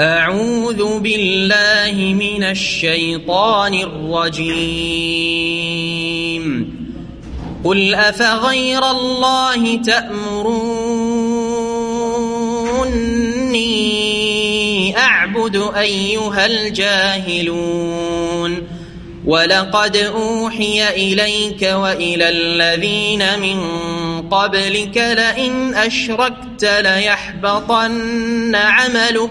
أعوذ بالله من الشيطان الرجيم. قل أفغير الله تأمروني أعبد أيها الجاهلون. ولقد أوحي إليك وإلى الذين من قبلك لئن أشركت ليحبطن عملك.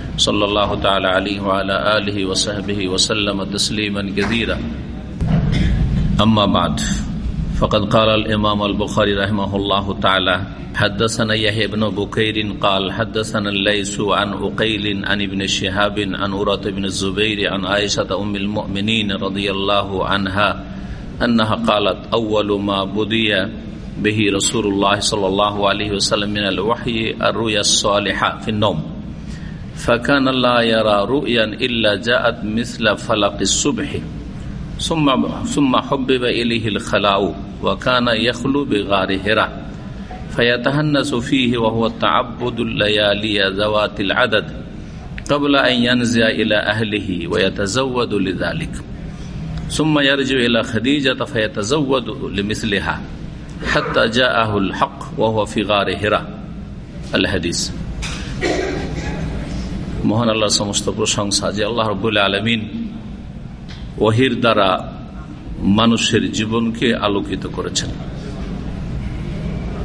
صلى الله تعالى عليه وعلى آله وصحبه وسلم تسليما كثيرا. أما بعد فقد قال الإمام البخاري رحمه الله تعالى حدثنا يحيى بن بكير قال حدثنا الليث عن أقيل عن ابن شهاب عن أورة بن الزبير عن عائشة أم المؤمنين رضي الله عنها أنها قالت أول ما بدي به رسول الله صلى الله عليه وسلم من الوحي الرؤيا الصالحة في النوم. فكان لا يرى رؤيا إلا جاءت مثل فلق الصبح. ثم ثم حبب إليه الخلاء وكان يخلو بغار هرة. فيتهنس فيه وهو تعبد الليالي ذوات العدد قبل أن ينزع إلى أهله ويتزود لذلك. ثم يرجع إلى خديجة فيتزود لمثلها حتى جاءه الحق وهو في غار هرة. الحديث. মহান আল্লাহর সমস্ত প্রশংসা যে আল্লাহ রবুল্লা আলমিন ওহির দ্বারা মানুষের জীবনকে আলোকিত করেছেন।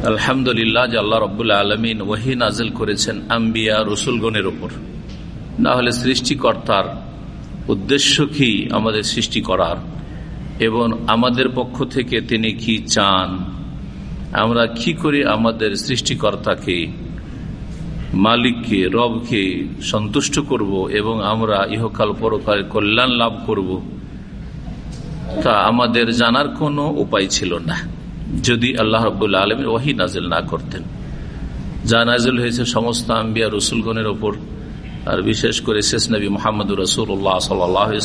আলহামদুলিল্লাহ যে আল্লাহ রবুল্লা আলমিন ওহি নাজিল করেছেন আম্বিয়া, রসুলগণের ওপর না হলে সৃষ্টিকর্তার উদ্দেশ্য কি আমাদের সৃষ্টি করার? এবং আমাদের পক্ষ থেকে তিনি কি চান? আমরা কি করে আমাদের সৃষ্টিকর্তাকে মালিককে, রবকে সন্তুষ্ট করব এবং আমরা ইহকাল পরকালে কল্যাণ লাভ করব, তা আমাদের জানার কোনো উপায় ছিল না। যদি আল্লাহ রবুল্লা আলমীর ওয়াহি নাজিল না করতেন। যা নাজিল হয়েছে সমস্ত আম্বিয়া রসুলগণের ওপর, আর বিশেষ করে শেষ নবী মোহাম্মদ রসুল্লাহ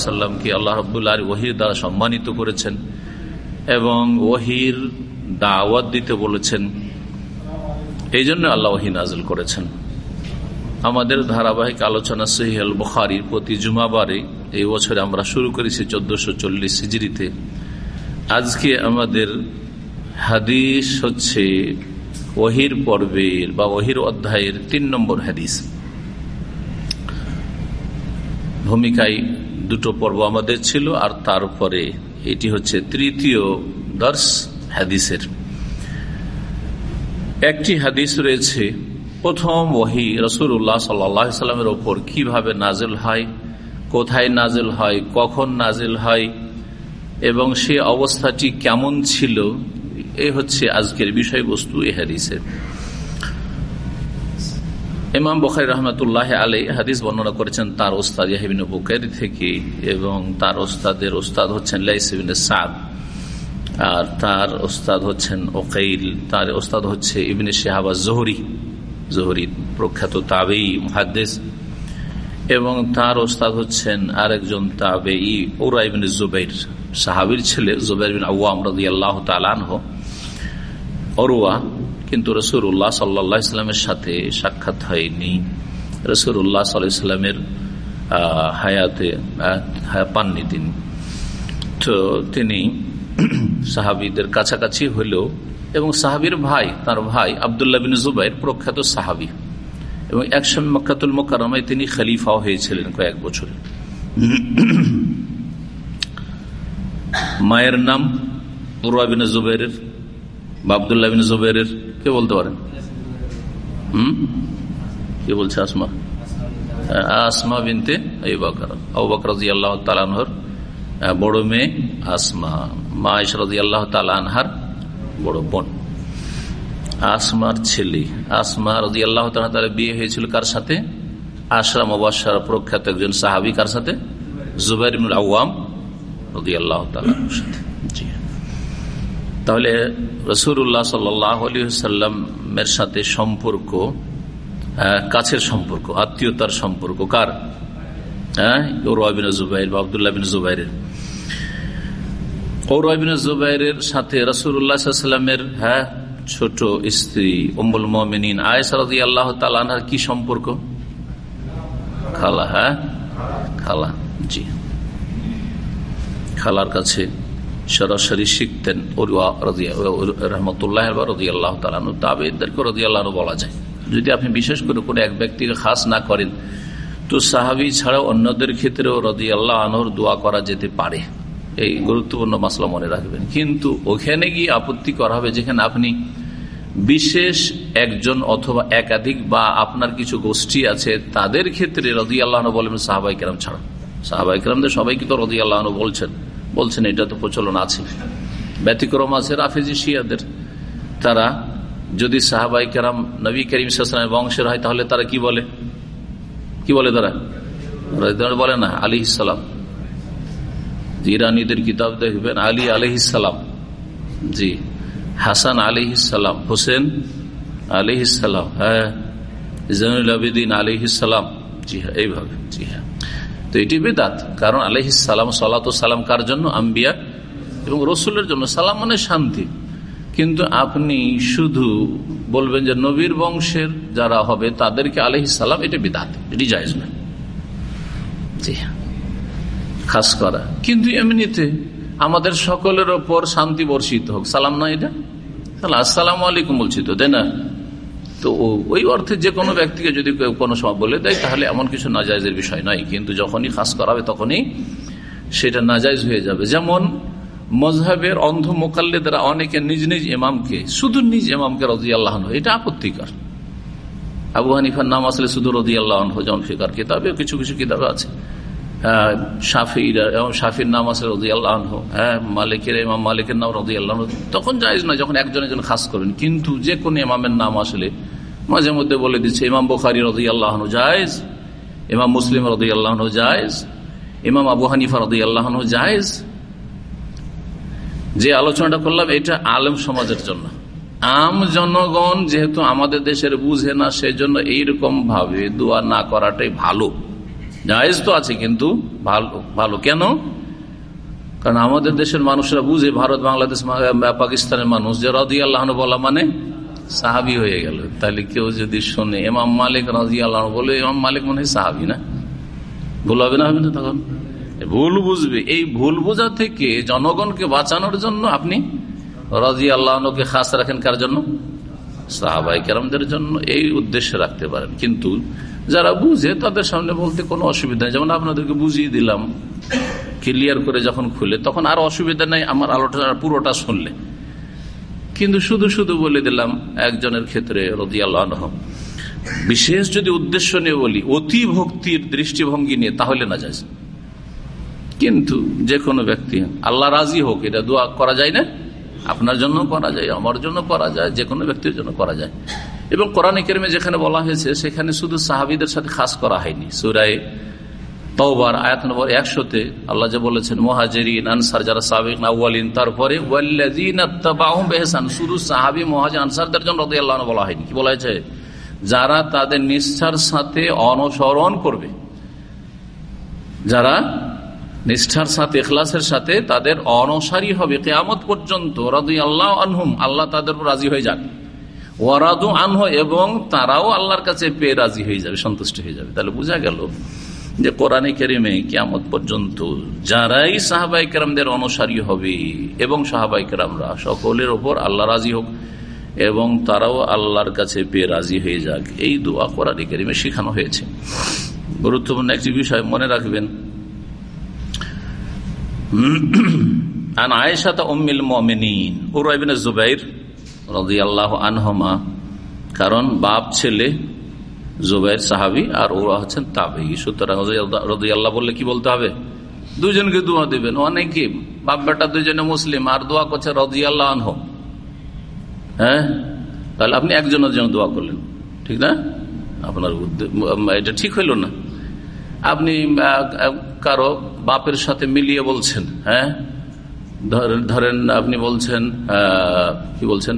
সাল্লামকে আল্লাহ রবুল্লাহ ওহির দ্বারা সম্মানিত করেছেন এবং ওহির দাওয়াত দিতে বলেছেন এই জন্য আল্লাহ ওহি নাজিল করেছেন। আমাদের ধারাবাহিক আলোচনা সহিল বখারির প্রতি জুমাবারে এই বছরে আমরা শুরু করেছি চোদ্দশো চল্লিশ সিজড়িতে আজকে আমাদের হাদিস হচ্ছে ওহির পর্বের বা ওহির অধ্যায়ের তিন নম্বর হাদিস। ভূমিকায় দুটো পর্ব আমাদের ছিল আর তারপরে এটি হচ্ছে তৃতীয় দর্শ হাদিসের। একটি হাদিস রয়েছে প্রথম ওহি রসুল্লাহ সাল্লামের ওপর কীভাবে নাজেল হয়, কোথায় নাজেল হয়, কখন নাজেল হয় এবং সে অবস্থাটি কেমন ছিল, এ হচ্ছে আজকের বিষয়বস্তু এ হাদিসের ইমাম বখারি রহমতুল্লাহ আলী হাদিস বর্ণনা করেছেন, তার ওস্তাদ ইয়াহিবিন বুকের থেকে এবং তার ওস্তাদের ওস্তাদ হচ্ছেন লাইসিবিন সাদ আর তার ওস্তাদ হচ্ছেন ওকাইল, তার ওস্তাদ হচ্ছে ইবিনে শেহাবা জহরি জহরি প্রখ্যাত তাবেই মহাদ্দেশ এবং তার ওস্তাদ হচ্ছেন আরেকজন তাবেই ওরা ইবিন জুবাইর সাহাবির ছেলে, জুবাইর বিন আওয়াম রাজি আল্লাহ তালানহ অরুয়া, কিন্তু রসুল্লাহ সাল্লা ইসলামের সাথে সাক্ষাৎ হয়নি। রসুল্লাহ সাল্লামের হায়াতে পাননি তিনি। তো তিনি সাহাবিদের কাছাকাছি হলেও এবং সাহাবির ভাই, তার ভাই আবদুল্লাহ বিন জুবাইর প্রখ্যাত সাহাবি। এবং একসময় মক্কাতুল মোকারমায় তিনি খালিফাও হয়েছিলেন কয়েক বছরে। মায়ের নাম উরবিন জুবাইরের, বা আবদুল্লাহ বিন জুবাইরের, কে বলতে পারেন? হুম? কে বলছে আসমা? আসমা বিনতে আল্লাহ তালানহর বড় মেয়ে আসমা। মা ইসরাদি আল্লাহ তালানহার বড় বোন। আসমার ছেলে। আসমা রাজি আল্লাহ তালা বিয়ে হয়েছিল কার সাথে? আশরাম অবাসার প্রখ্যাত একজন সাহাবি কার সাথে? জুবাইর আওয়াম আল্লাহ সাথে। তাহলে রসুল্লাহ সাল্লামের সাথে সম্পর্ক কাছের সম্পর্ক, আত্মীয়তার সম্পর্ক কার? হ্যাঁ? জুবাইর বা আবদুল্লাহ জুবাইরের। ওরবিন জুবাইরের সাথে রসুল্লাহামের হ্যাঁ ছোট স্ত্রী অম্বুল মমিন আয়সারদি আল্লাহ তালানহার কি সম্পর্ক? খালা হ্যাঁ? খালা, জি। খালার কাছে সরাসরি শিখতেন রহমতুল্লাহ রদি আল্লাহ তালানু তাবেদেরকে রদি আল্লাহ বলা যায়। যদি আপনি বিশেষ করে কোনো এক ব্যক্তিকে খাস না করেন, তো সাহাবি ছাড়া অন্যদের ক্ষেত্রেও রদি আল্লাহ আনহর দোয়া করা যেতে পারে। এই গুরুত্বপূর্ণ মাসলা মনে রাখবেন। কিন্তু ওখানে গিয়ে আপত্তি করা হবে যেখানে আপনি বিশেষ একজন অথবা একাধিক বা আপনার কিছু গোষ্ঠী আছে, তাদের ক্ষেত্রে রদি আল্লাহ বলেন সাহাবাই কেরাম ছাড়া। সাহাবাই কেরামদের সবাইকে তো রদি আল্লাহ বলছেন। বলছেন, এটা তো প্রচলন আছে। ব্যতিক্রম আছে রাফেজি শিয়াদের। তারা যদি সাহাবাই কেরাম নবী করিম সালামের বংশের হয়, তাহলে তারা কি বলে? কি বলে তারা? বলে না আলী ইসালাম ইরানিদের কিতাব দেখবেন, আলী আলহিসাম জি, হাসান আলিহিসাম হোসেন আলিহিসাম হ্যাঁ জৈনুল আবিদিন আলিহিসাম জি হ্যাঁ এইভাবে, জি হ্যাঁ। তো এটি বেদাত, কারণ আলহিসাম সালাত সালাম কার জন্য? আম্বিয়া এবং রসুলের জন্য। সালাম মানে শান্তি। কিন্তু আপনি শুধু বলবেন যে নবীর বংশের যারা হবে, তাদেরকে আলহিসাম এটি বেদাত, এটি জায়জ না জি হ্যাঁ। খাস করা। কিন্তু এমনিতে আমাদের সকলের ওপর শান্তি বর্ষিত হোক। সালাম না এটা? তাহলে আসসালাম আলাইকুম বলছি তো, তাই না? তো ওই অর্থে যে কোনো ব্যক্তিকে যদি কোনো সময় বলে দেয়, তাহলে এমন কিছু নাজাইজের বিষয় নয়। কিন্তু যখনই খাস করাবে তখনই সেটা নাজাইজ হয়ে যাবে। যেমন মজহাবের অন্ধ মোকাল্লেদারা অনেকে নিজ নিজ ইমামকে, শুধু নিজ ইমামকে রদি আল্লাহ এটা আপত্তিকর। আবু হানিফার নাম আসলে শুধু রদি আল্লাহ যেমন ফিকার কিতাবে, কিছু কিছু কিতাবে আছে। শাফিরা এবং শাফির নাম আছে রদি আল্লাহ হ্যাঁ মালিকের, ইমাম মালিকের নাম রদি আল্লাহ তখন জায়জ নয়, যখন একজন একজন খাস করবেন কিন্তু যে কোনো ইমামের নাম আসলে মাঝে মধ্যে বলে দিচ্ছে, ইমাম বখারি রদি আল্লাহ জায়জ, ইমাম মুসলিম রদি আল্লাহ জায়জ, ইমাম আবু হানিফা রদি আল্লাহ জায়জ। যে আলোচনাটা করলাম, এটা আলেম সমাজের জন্য। আম জনগণ যেহেতু আমাদের দেশের বুঝে না সেই জন্য এইরকম ভাবে দোয়া না করাটাই ভালো। জায়েজ তো আছে, কিন্তু ভালো ভালো। কেন? কারণ আমাদের দেশের মানুষরা বুঝে, ভারত, বাংলাদেশ পাকিস্তানের মানুষ, যে রদি আল্লাহ বলা মানে সাহাবি হয়ে গেল। তাহলে কেউ যদি শোনে এমাম মালিক রাজি আল্লাহ বলে এমাম মালিক মনে হয় সাহাবি না? ভুল হবে না হবে না তখন? ভুল বুঝবে। এই ভুল বোঝা থেকে জনগণকে বাঁচানোর জন্য আপনি রাজি আল্লাহকে খাস রাখেন কার জন্য? সাহাবাই কেরামদের জন্য। এই উদ্দেশ্যে রাখতে পারেন। কিন্তু যারা বুঝে তাদের সামনে বলতে কোনো অসুবিধা নেই। যেমন আপনাদেরকে বুঝিয়ে দিলাম ক্লিয়ার করে যখন খুলে, তখন আর অসুবিধা নেই আমার আলোচনা পুরোটা শুনলে। কিন্তু শুধু শুধু বলে দিলাম একজনের ক্ষেত্রে বিশেষ যদি উদ্দেশ্য নিয়ে বলি, অতি ভক্তির দৃষ্টিভঙ্গি নিয়ে তাহলে না যায়। কিন্তু যে কোনো ব্যক্তি, আল্লাহ রাজি হোক, এটা দোয়া করা যায় না। আপনার জন্য করা যায়, আমার জন্য করা যায়, যে কোনো ব্যক্তির জন্য করা যায়। এবং কোরআন কেরমে যেখানে বলা হয়েছে, সেখানে শুধু সাহাবিদের সাথে খাস করা হয়নি। সুরায় তওবার, আয়াত নম্বর একশোতে আল্লাহ যে বলেছেন, মহাজেরিন, আনসার যারা সাবিক আউ্বালিন তারপরে বেহসান শুধু সাহাবি মহাজ আনসারদের জন্য রদি আল্লাহ বলা হয়নি। কি বলা হয়েছে? যারা তাদের নিষ্ঠার সাথে অনুসরণ করবে, যারা নিষ্ঠার সাথে এখলাসের সাথে তাদের অনসারী হবে, কেয়ামত পর্যন্ত রাদু আল্লাহ আনহুম, আল্লাহ তাদের রাজি হয়ে যান ওয়ারাদু আনহ এবং তারাও আল্লাহর কাছে পেয়ে রাজি হয়ে যাবে, সন্তুষ্ট হয়ে যাবে। তাহলে বোঝা গেল যে কোরআনে কেরিমে কিয়ামত পর্যন্ত যারাই সাহাবাই কেরামদের অনুসারী হবে এবং সাহাবাই কেরামরা সকলের ওপর আল্লাহ রাজি হোক এবং তারাও আল্লাহর কাছে পেয়ে রাজি হয়ে যাক, এই দোয়া কোরআনে কেরিমে শেখানো হয়েছে। গুরুত্বপূর্ণ একটি বিষয় মনে রাখবেন। আন আয়েশা উম্মিল মমিনিন উরাইবিন জুবাইর রদি আল্লাহ আনহমা। কারণ বাপ ছেলে, জুবাইর সাহাবি আর ওরা হচ্ছেন তাবি সুতরাং রদি আল্লাহ বললে কি বলতে হবে? দুজনকে দোয়া দেবেন। অনেকে বাপ বেটা দুজনে মুসলিম, আর দোয়া করছে রদি আল্লাহ আনহ। হ্যাঁ? তাহলে আপনি একজনের জন্য দোয়া করলেন। ঠিক না? আপনার এটা ঠিক হইল না। আপনি কারও বাপের সাথে মিলিয়ে বলছেন হ্যাঁ? ধরেন আপনি বলছেন কি বলছেন?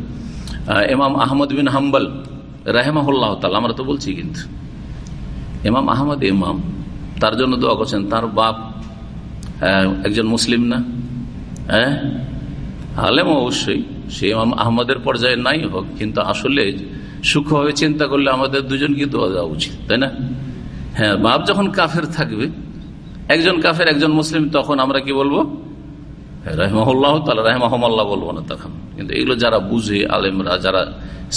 এমাম আহমদ বিন হাম্বল রাহেমাহুল্লাহ তাল আমরা তো বলছি কিন্তু। এমাম আহমদ ইমাম, তার জন্য দোয়া করছেন, তার বাপ একজন মুসলিম না হ্যাঁ? আলেম অবশ্যই, সে ইমাম আহমদের পর্যায়ে নাই হোক, কিন্তু আসলে সূক্ষ্মভাবে চিন্তা করলে আমাদের দুজনকে দোয়া দেওয়া উচিত, তাই না? হ্যাঁ বাপ যখন কাফের থাকবে, একজন কাফের, একজন মুসলিম, তখন আমরা কি বলব? রাহমাহুল্লাহ তালা রাহমাহমাল্লাহ বলব না তখন। কিন্তু এগুলো যারা বুঝে, আলেমরা যারা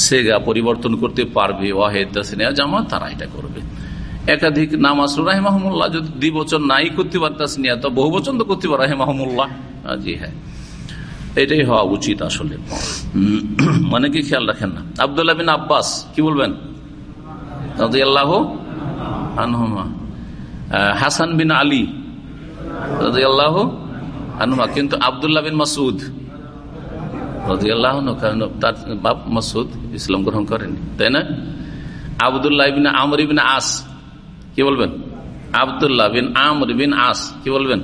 সেগা পরিবর্তন করতে পারবে, ওয়াহেদ তাসনিয়া জামা তারা এটা করবে। একাধিক নাম আসলো রাহেমাহমুল্লাহ, যদি দ্বিবচন নাই করতে পারে তাসনিয়া, তো বহু বচন তো করতে পারে, রাহেমাহমুল্লাহ। জি হ্যাঁ। এটাই হওয়া উচিত আসলে। মানে কি খেয়াল রাখেন না? আবদুল্লাহ বিন আব্বাস, কি বলবেন? আল্লাহ হাসান বিন আলী আল্লাহ আনহমা। কিন্তু আবদুল্লাহ বিন মাসুদ রাজিয়াল্লাহ তার বাপ মাসুদ ইসলাম গ্রহণ করেনি তাই না? বলবেন? আবদুল্লাহ বিন বলবেন?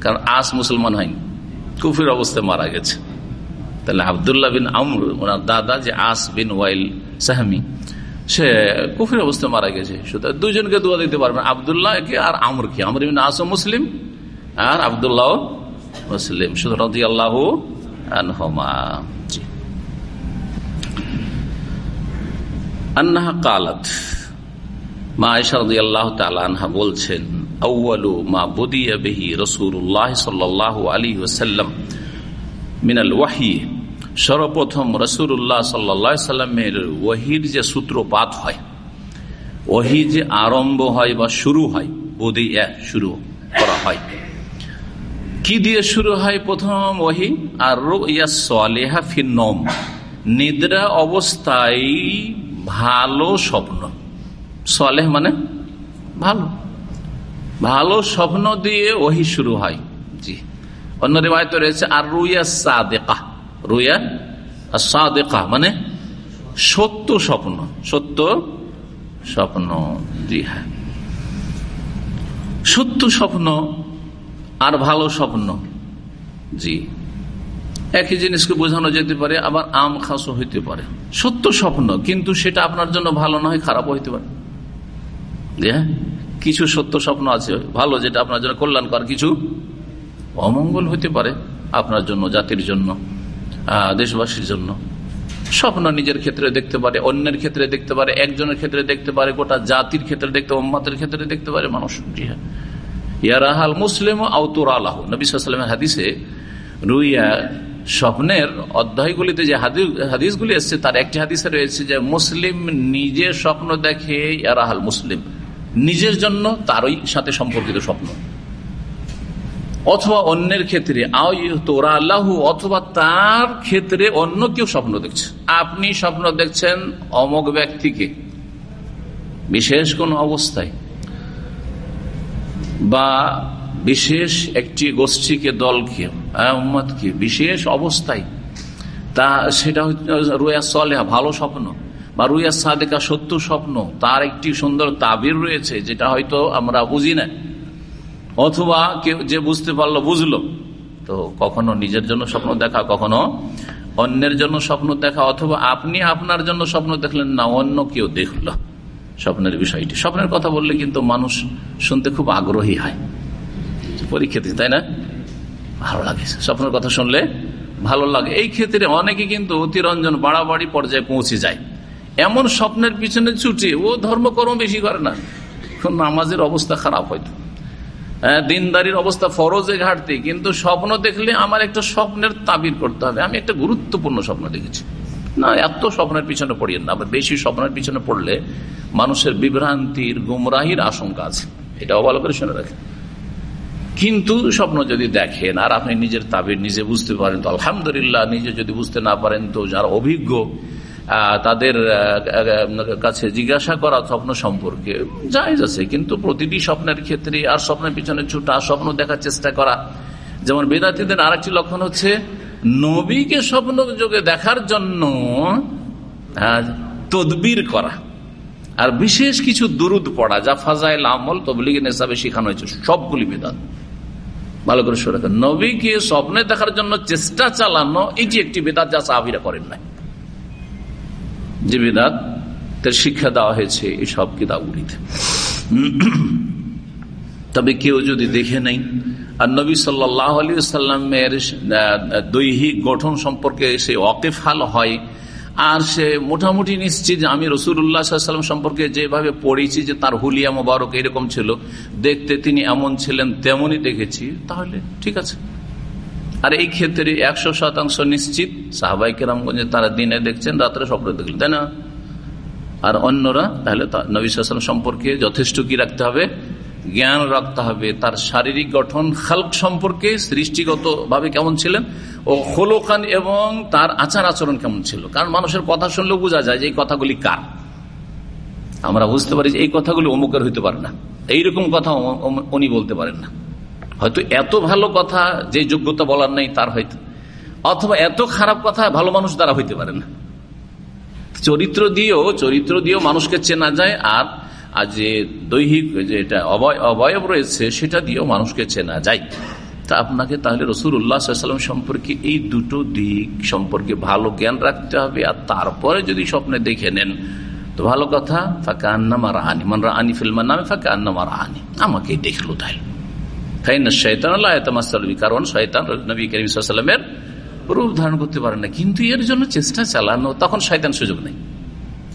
কারণ আস মুসলমান হয়নি, কুফির অবস্থায় মারা গেছে। তাহলে আবদুল্লাহ বিন আমর, ওনার দাদা যে আস বিন ওয়াইল সাহামি, সে কুফির অবস্থায় মারা গেছে। সুতরাং দুজনকে দোয়া দিতে পারবেন আবদুল্লাহ কে আর আমর কি আমর বিন আস মুসলিম আর আবদুল্লাহ মুসলিম, শুধু রদি আল্লাহ আনহমা মা তালা বলছেন মা মিনাল ওয়াহি। সর্বপ্রথম রসুল্লাহ সাল্লা সাল্লামের যে সূত্রপাত হয় ওহি যে আরম্ভ হয় বা শুরু হয়, বদিয়া শুরু করা হয়। কি দিয়ে শুরু হয় প্রথম ওহি আর রোহা ফিনম নিদ্রা অবস্থায় ভালো স্বপ্ন। সলেহ মানে ভালো। ভালো স্বপ্ন দিয়ে ওহি শুরু হয়। জি। অন্য রেবায়ত রয়েছে আর রুইয়া সাদেকা। রুইয়া সাদেকা মানে সত্য স্বপ্ন। সত্য স্বপ্ন। জি হ্যাঁ। সত্য স্বপ্ন আর ভালো স্বপ্ন। জি। একই জিনিসকে বোঝানো যেতে পারে, আবার আম খাসও হইতে পারে। সত্য স্বপ্ন, কিন্তু সেটা আপনার জন্য ভালো নয় খারাপ হইতে পারে। হ্যাঁ? কিছু সত্য স্বপ্ন আছে, ভালো যেটা আপনার জন্য কল্যাণকর, কিছু অমঙ্গল হইতে পারে আপনার জন্য, জাতির জন্য দেশবাসীর জন্য। স্বপ্ন নিজের ক্ষেত্রে দেখতে পারে, অন্যের ক্ষেত্রে দেখতে পারে, একজনের ক্ষেত্রে দেখতে পারে, গোটা জাতির ক্ষেত্রে দেখতে, উম্মাতের ক্ষেত্রে দেখতে পারে মানুষ। হ্যাঁ? ইয়ারাহাল মুসলিম আউতুর আল্লাহ নবীলামের হাদিসে রুইয়া স্বপ্নের অধ্যায়গুলিতে যে হাদিসগুলি এসছে, তার একটি হাদিসে রয়েছে যে মুসলিম নিজে স্বপ্ন দেখে ইয়ারাহাল মুসলিম। নিজের জন্য তারই সাথে সম্পর্কিত স্বপ্ন। অথবা অন্যের ক্ষেত্রে তোরা আল্লাহ অথবা তার ক্ষেত্রে অন্য কেউ স্বপ্ন দেখছে। আপনি স্বপ্ন দেখছেন অমক ব্যক্তিকে। বিশেষ কোন অবস্থায়। বা বিশেষ একটি গোষ্ঠীকে, দলকে উম্মতকে, বিশেষ অবস্থায়, তা সেটা রুয়া সলেহা, ভালো স্বপ্ন, বা রুয়া সাদেকা সত্য স্বপ্ন, তার একটি সুন্দর তাবির রয়েছে, যেটা হয়তো আমরা বুঝি না। অথবা কেউ যে বুঝতে পারল, বুঝলো। তো কখনো নিজের জন্য স্বপ্ন দেখা, কখনো অন্যের জন্য স্বপ্ন দেখা, অথবা আপনি আপনার জন্য স্বপ্ন দেখলেন না, অন্য কেউ দেখল। স্বপ্নের বিষয়টি। স্বপ্নের কথা বললে কিন্তু মানুষ শুনতে খুব আগ্রহী হয়। পরীক্ষা দিতে, তাই না? ভালো লাগে। স্বপ্নের কথা শুনলে ভালো লাগে। এই ক্ষেত্রে অনেকে কিন্তু অতিরঞ্জন বাড়াবাড়ি পর্যায়ে পৌঁছে যায়। এমন স্বপ্নের পিছনে ছুটে, ও ধর্মকর্ম বেশি করে না। এখন নামাজের অবস্থা খারাপ হয়তো। হ্যাঁ দিনদারির অবস্থা ফরজে ঘাটতি, কিন্তু স্বপ্ন দেখলে আমার একটা স্বপ্নের তাবির করতে হবে। আমি একটা গুরুত্বপূর্ণ স্বপ্ন দেখেছি। না, এত স্বপ্নের পিছনে পড়িয়েন না। আবার বেশি স্বপ্নের পিছনে পড়লে মানুষের বিভ্রান্তির, গুমরাহির আশঙ্কা আছে। এটাও ভালো করে শুনে রাখেন। কিন্তু স্বপ্ন যদি দেখেন, আর আপনি নিজের তাবির নিজে বুঝতে পারেন, তো আলহামদুলিল্লাহ নিজে যদি বুঝতে না পারেন, তো যারা অভিজ্ঞ তাদের কাছে জিজ্ঞাসা করা স্বপ্ন সম্পর্কে যাই আছে। কিন্তু প্রতিটি স্বপ্নের ক্ষেত্রে আর স্বপ্নের পিছনে ছুটা, স্বপ্ন দেখার চেষ্টা করা, যেমন বেদাতিদের আর একটি লক্ষণ হচ্ছে নবীকে স্বপ্ন যোগে দেখার জন্য তদবির করা। আর বিশেষ কিছু দুরুদ পড়া, যা ফাজাইল আমল, তবলিগ নেশাবে শেখানো হয়েছে, সবগুলি বেদাত ভালো করে শুনে নবীকে স্বপ্নে দেখার জন্য চেষ্টা চালানো, এটি একটি বেদাত যা সাহাবিরা করেন নাই। যে বেদাত শিক্ষা দেওয়া হয়েছে এই সব কিতাবগুলিতে। তবে কেউ যদি দেখে নেই আর নবী সাল্লাহ আলী সাল্লামের দৈহিক গঠন সম্পর্কে সে অকেফাল হয়। আর সে মোটামুটি নিশ্চিত যে আমি রসুল্লাহাম সম্পর্কে যেভাবে পড়েছি যে তার হুলিয়া মোবারক এরকম ছিল, দেখতে তিনি এমন ছিলেন তেমনই দেখেছি, তাহলে ঠিক আছে। আর এই ক্ষেত্রে একশো শতাংশ নিশ্চিত সাহাবাই কেরামগঞ্জে তারা দিনে দেখছেন, রাত্রে স্বপ্ন দেখলেন, তাই না? আর অন্যরা, তাহলে নবী সাল্লাম সম্পর্কে যথেষ্ট কি রাখতে হবে? জ্ঞান রাখতে হবে, তার শারীরিক গঠন, খালক সম্পর্কে সৃষ্টিগত ভাবে কেমন ছিলেন ও খোলোকান এবং তার আচার আচরণ কেমন ছিল। কারণ মানুষের কথা শুনলেও বোঝা যায় যে এই কথাগুলি কার। আমরা বুঝতে পারি যে এই কথাগুলি অমুকের হইতে পারে না। এইরকম কথা উনি বলতে পারেন না। হয়তো এত ভালো কথা যে যোগ্যতা বলার নেই তার হয়তো। অথবা এত খারাপ কথা ভালো মানুষ দ্বারা হইতে পারে না। চরিত্র দিয়েও চরিত্র দিয়েও মানুষকে চেনা যায় আর আর যে দৈহিক যে এটা অবয়ব রয়েছে, সেটা দিয়েও মানুষকে চেনা যায়। তা আপনাকে তাহলে রসুল উল্লাহাম সম্পর্কে এই দুটো দিক সম্পর্কে ভালো জ্ঞান রাখতে হবে, আর তারপরে যদি স্বপ্নে দেখে নেন, তো ভালো কথা ফাঁকা আন্নামা রাহানি মান রাহানি ফিল্মার নামে ফাঁকা আন্নামা রাহানি আমাকেই দেখল তাই তাই না শৈতান কারণ শৈতান নবী করিম সাল্লামের রূপ ধারণ করতে পারে না, কিন্তু এর জন্য চেষ্টা চালানো, তখন শয়তান সুযোগ নেই।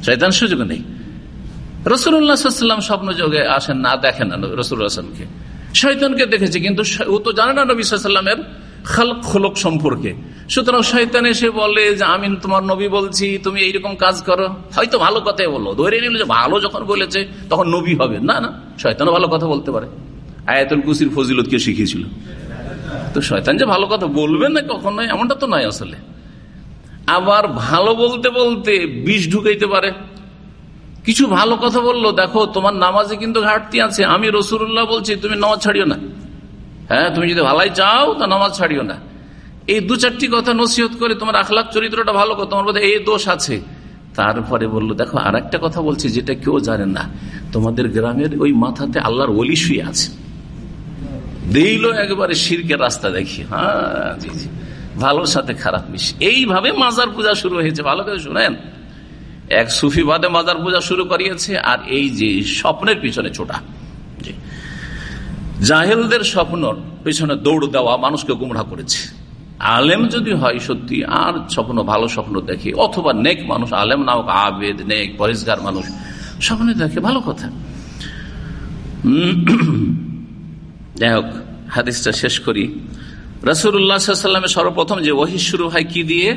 শয়তান সুযোগ নেই। রসুল্লাহাম স্বপ্ন যোগে আসেন, না দেখেন না রসুল আসলামকে শৈতানকে দেখেছে, কিন্তু ও তো জানে না নবী সাল্লামের খালক খোলক সম্পর্কে। সুতরাং শৈতান এসে বলে যে আমি তোমার নবী বলছি, তুমি এইরকম কাজ করো। হয়তো ভালো কথাই বলল। ধরে নিল যে ভালো যখন বলেছে, তখন নবী হবে। না না, শয়তানও ভালো কথা বলতে পারে। আয়াতুল কুসির ফজিলত কে শিখিয়েছিল। তো শয়তান যে ভালো কথা বলবেন না কখনো এমনটা তো নয় আসলে। আবার ভালো বলতে বলতে বিষ ঢুকাইতে পারে। কিছু ভালো কথা বলল, দেখো, তোমার নামাজে কিন্তু ঘাটতি আছে। আমি রসুল্লাহ বলছি, তুমি নামাজ ছাড়িও না। হ্যাঁ তুমি যদি ভালাই চাও, তা নামাজ ছাড়িও না। এই দু চারটি কথা নসিহত করে তোমার আখলাখ চরিত্রটা ভালো কথা তোমার বোধহয় এই দোষ আছে। তারপরে বলল, দেখো আর একটা কথা বলছি যেটা কেউ জানে না। তোমাদের গ্রামের ওই মাথাতে আল্লাহর অলি শুয়ে আছে। দিল একবারে শিরকের রাস্তা দেখি। হ্যাঁ ভালোর সাথে খারাপ মিশ। এইভাবে মাজার পূজা শুরু হয়েছে। ভালো করে শুনেন। এক সুফিবাদে মাজার পূজা শুরু করিয়েছে, আর এই যে স্বপ্নের পিছনে ছোটা। জাহেলদের স্বপ্ন পিছনে দৌড় দেওয়া মানুষকে গুমরা করেছে। আলেম যদি হয় সত্যি, আর স্বপ্ন, ভালো স্বপ্ন দেখে, অথবা নেক মানুষ, আলেম না হোক আবেদ, নেক, পরিষ্কার মানুষ, স্বপ্নে দেখে, ভালো কথা। যাই হোক, হাদিসটা শেষ করি। রসুল্লাহামের সর্বপ্রথম যে ওহি শুরু হয় কি দিয়ে?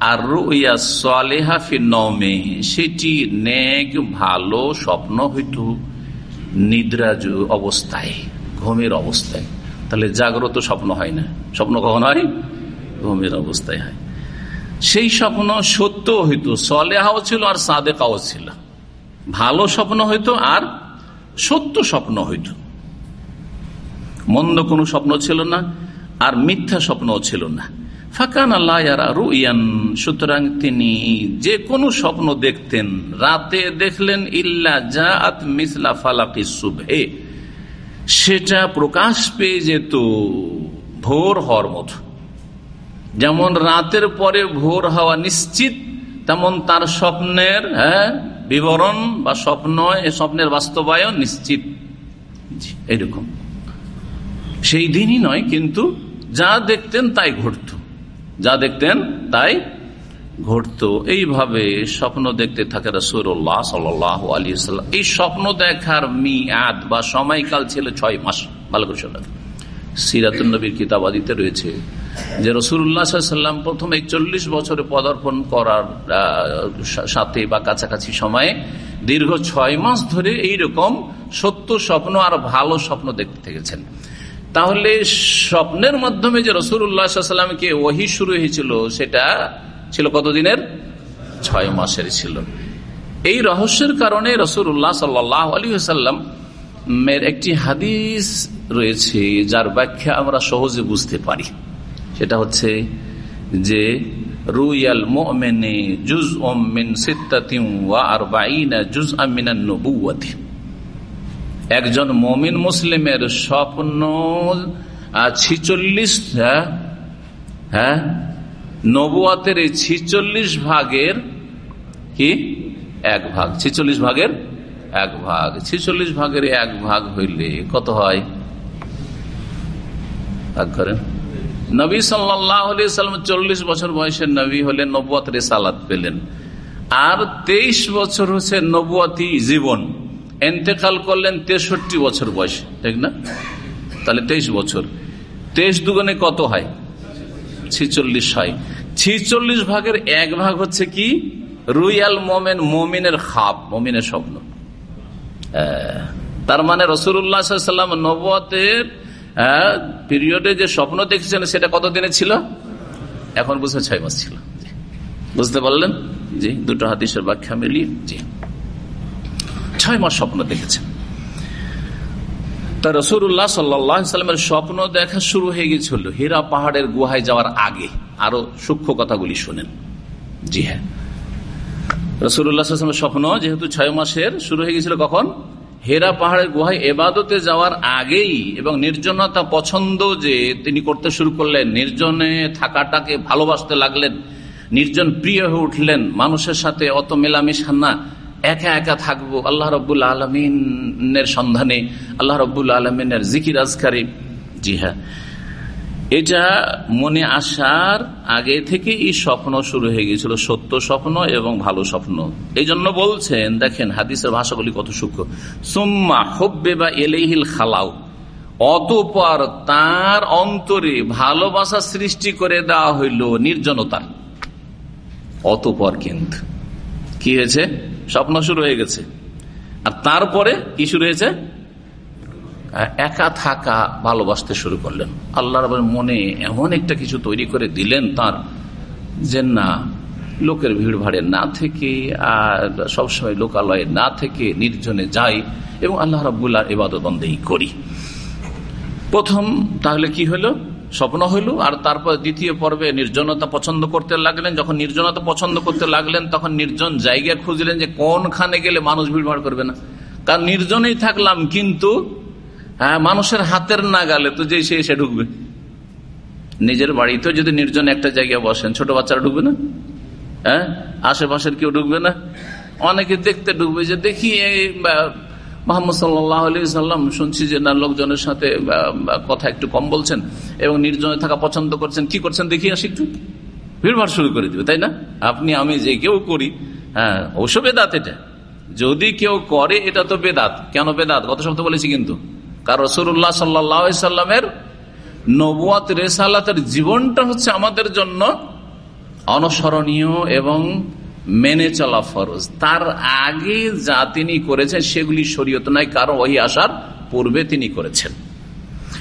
আর রুইয়া সালেহা নমে সেটি নেক, ভালো স্বপ্ন হইত নিদ্রা অবস্থায়, ঘুমের অবস্থায়। তাহলে জাগ্রত স্বপ্ন হয় না। স্বপ্ন কখন হয়? ঘুমের অবস্থায় হয়। সেই স্বপ্ন সত্য হইতো, সলেহাও ছিল আর সাদেকাও ছিল। ভালো স্বপ্ন হইতো আর সত্য স্বপ্ন হইতো। মন্দ কোনো স্বপ্ন ছিল না আর মিথ্যা স্বপ্নও ছিল না। ফাকান আল্লাহ রুইয়ান, সুতরাং তিনি যে কোনো স্বপ্ন দেখতেন, রাতে দেখলেন, ইল্লা জাত মিসলা ফালাকি সুবে সেটা প্রকাশ পেয়ে যেত ভোর হওয়ার মতো। যেমন রাতের পরে ভোর হওয়া নিশ্চিত, তেমন তার স্বপ্নের হ্যাঁ বিবরণ বা স্বপ্ন স্বপ্নের বাস্তবায়ন নিশ্চিত। এরকম সেই দিনই নয়, কিন্তু যা দেখতেন তাই ঘটত। যা দেখতেন তাই ঘটত। এইভাবে স্বপ্ন দেখতে থাকে রসুল্লাহ সাল্লাহ আলী এই স্বপ্ন দেখার মিয়াদ বা সময়কাল ছিল ছয় মাস। ভালো করে শোনা সিরাতুল নবীর কিতাবাদিতে রয়েছে যে রসুল্লাহাম প্রথম একচল্লিশ বছরে পদার্পণ করার সাথে বা কাছাকাছি সময়ে দীর্ঘ ছয় মাস ধরে এইরকম সত্য স্বপ্ন আর ভালো স্বপ্ন দেখতে থেকেছেন তাহলে স্বপ্নের মাধ্যমে যে রসুল্লাহামকে ওহি শুরু হয়েছিল, সেটা ছিল কতদিনের? ছয় মাসের ছিল। এই রহস্যের কারণে রসুল্লাহ সাল্লাহ আলী সাল্লাম একটি হাদিস রয়েছে, যার ব্যাখ্যা আমরা সহজে বুঝতে পারি। সেটা হচ্ছে যে, রুইয়াল মোমেনে জুজ ওমিন সিদ্দাতিম ওয়া আর বাইনা জুজ আমিনান নবুয়াতি একজন মমিন মুসলিমের স্বপ্ন ছিচল্লিশ হ্যাঁ, হ্যাঁ নবুয়াতের এই ছিচল্লিশ ভাগের কি? এক ভাগ। ছিচল্লিশ ভাগের এক ভাগ। ছিচল্লিশ ভাগের এক ভাগ হইলে কত হয়? নবী সাল্লাম চল্লিশ বছর বয়সের নবী হলে নবুয়াত রেসালাত পেলেন। আর তেইশ বছর হচ্ছে নবুয়াতি জীবন। এন্তেকাল করলেন তেষট্টি বছর বয়স, ঠিক না? তাহলে তেইশ বছর। তেইশ দুগুণে কত হয়? ছিচল্লিশ হয়। ছিচল্লিশ ভাগের এক ভাগ হচ্ছে কি? রুইয়াল মোমেন, মমিনের খাপ, মমিনের স্বপ্ন। তার মানে রসুল্লাহাম নবতের পিরিয়ডে যে স্বপ্ন দেখেছেন, সেটা কতদিনে ছিল? এখন বুঝতে ছয় মাস ছিল। বুঝতে পারলেন? জি, দুটো হাদিসের ব্যাখ্যা মিলিয়ে, জি। ছয় মাস স্বপ্ন দেখেছেন তা রসুল্লাহ সাল্লামের স্বপ্ন দেখা শুরু হয়ে গেছিল হীরা পাহাড়ের গুহায় যাওয়ার আগে। আরও সূক্ষ্ম কথাগুলি শোনেন। জি হ্যাঁ। রসুল্লাহামের স্বপ্ন যেহেতু ছয় মাসের শুরু হয়ে গেছিল কখন? হেরা পাহাড়ের গুহায় এবাদতে যাওয়ার আগেই এবং নির্জনতা পছন্দ যে তিনি করতে শুরু করলেন, নির্জনে থাকাটাকে ভালোবাসতে লাগলেন, নির্জন প্রিয় হয়ে উঠলেন, মানুষের সাথে অত মেলামেশা না একা একা থাকব, আল্লাহ রব্বুল আলমিনের সন্ধানে, আল্লাহ রব্বুল আলমিনের জিকির আজকারী। জি হ্যাঁ। এটা মনে আসার আগে থেকে এই স্বপ্ন শুরু হয়ে গিয়েছিল, সত্য স্বপ্ন এবং ভালো স্বপ্ন। এই জন্য বলছেন, দেখেন হাদিসের ভাষাগুলি কত সূক্ষ্ম। সুম্মা হব্বে বা এলেহিল খালাও অতপর তার অন্তরে ভালোবাসা সৃষ্টি করে দেওয়া হইল নির্জনতার। অতপর কিন্তু। কি হয়েছে? স্বপ্ন শুরু হয়ে গেছে। আর তারপরে কি শুরু হয়েছে? একা থাকা ভালোবাসতে শুরু করলেন। আল্লাহ মনে এমন একটা কিছু তৈরি করে দিলেন তার, যে না, লোকের ভিড় ভাড়ে না থেকে, আর সবসময় লোকালয়ে না থেকে নির্জনে যাই এবং আল্লাহ রবুল্লাহ এবাদতন্দেই করি। প্রথম তাহলে কি হলো? স্বপ্ন হইল আর তারপর দ্বিতীয় পর্বে নির্জনতা পছন্দ করতে লাগলেন। যখন নির্জনতা পছন্দ করতে লাগলেন, তখন নির্জন জায়গা খুঁজলেন যে কোনখানে গেলে মানুষ ভিড়ভাড় করবে না। কারণ নির্জনেই থাকলাম, কিন্তু হ্যাঁ মানুষের হাতের না গালে তো যে সে এসে ঢুকবে। নিজের বাড়িতেও যদি নির্জন একটা জায়গায় বসেন, ছোট বাচ্চারা ঢুকবে না? হ্যাঁ আশেপাশের কেউ ঢুকবে না? অনেকে দেখতে ঢুকবে যে, দেখি এই মোহাম্মদ সাল্লাহ সাল্লাম শুনছি যে না, লোকজনের সাথে কথা একটু কম বলছেন এবং নির্জনে থাকা পছন্দ করছেন। কি করছেন দেখি আসি একটু। ভিড়ভাড় শুরু করে দিবে, তাই না? আপনি, আমি যে কেউ করি হ্যাঁ অবশ্য বেদাত এটা। যদি কেউ করে, এটা তো বেদাত। কেন বেদাত? গত সপ্তাহ বলেছি কিন্তু। কারণ রসুল্লাহ সাল্লামের নবুয়াত রেসালাতের জীবনটা হচ্ছে আমাদের জন্য অনুসরণীয় এবং মেনে চলা ফরজ। তার আগে যা তিনি করেছেন, সেগুলি শরীয়ত নয় কারও ওই আসার পূর্বে তিনি করেছেন।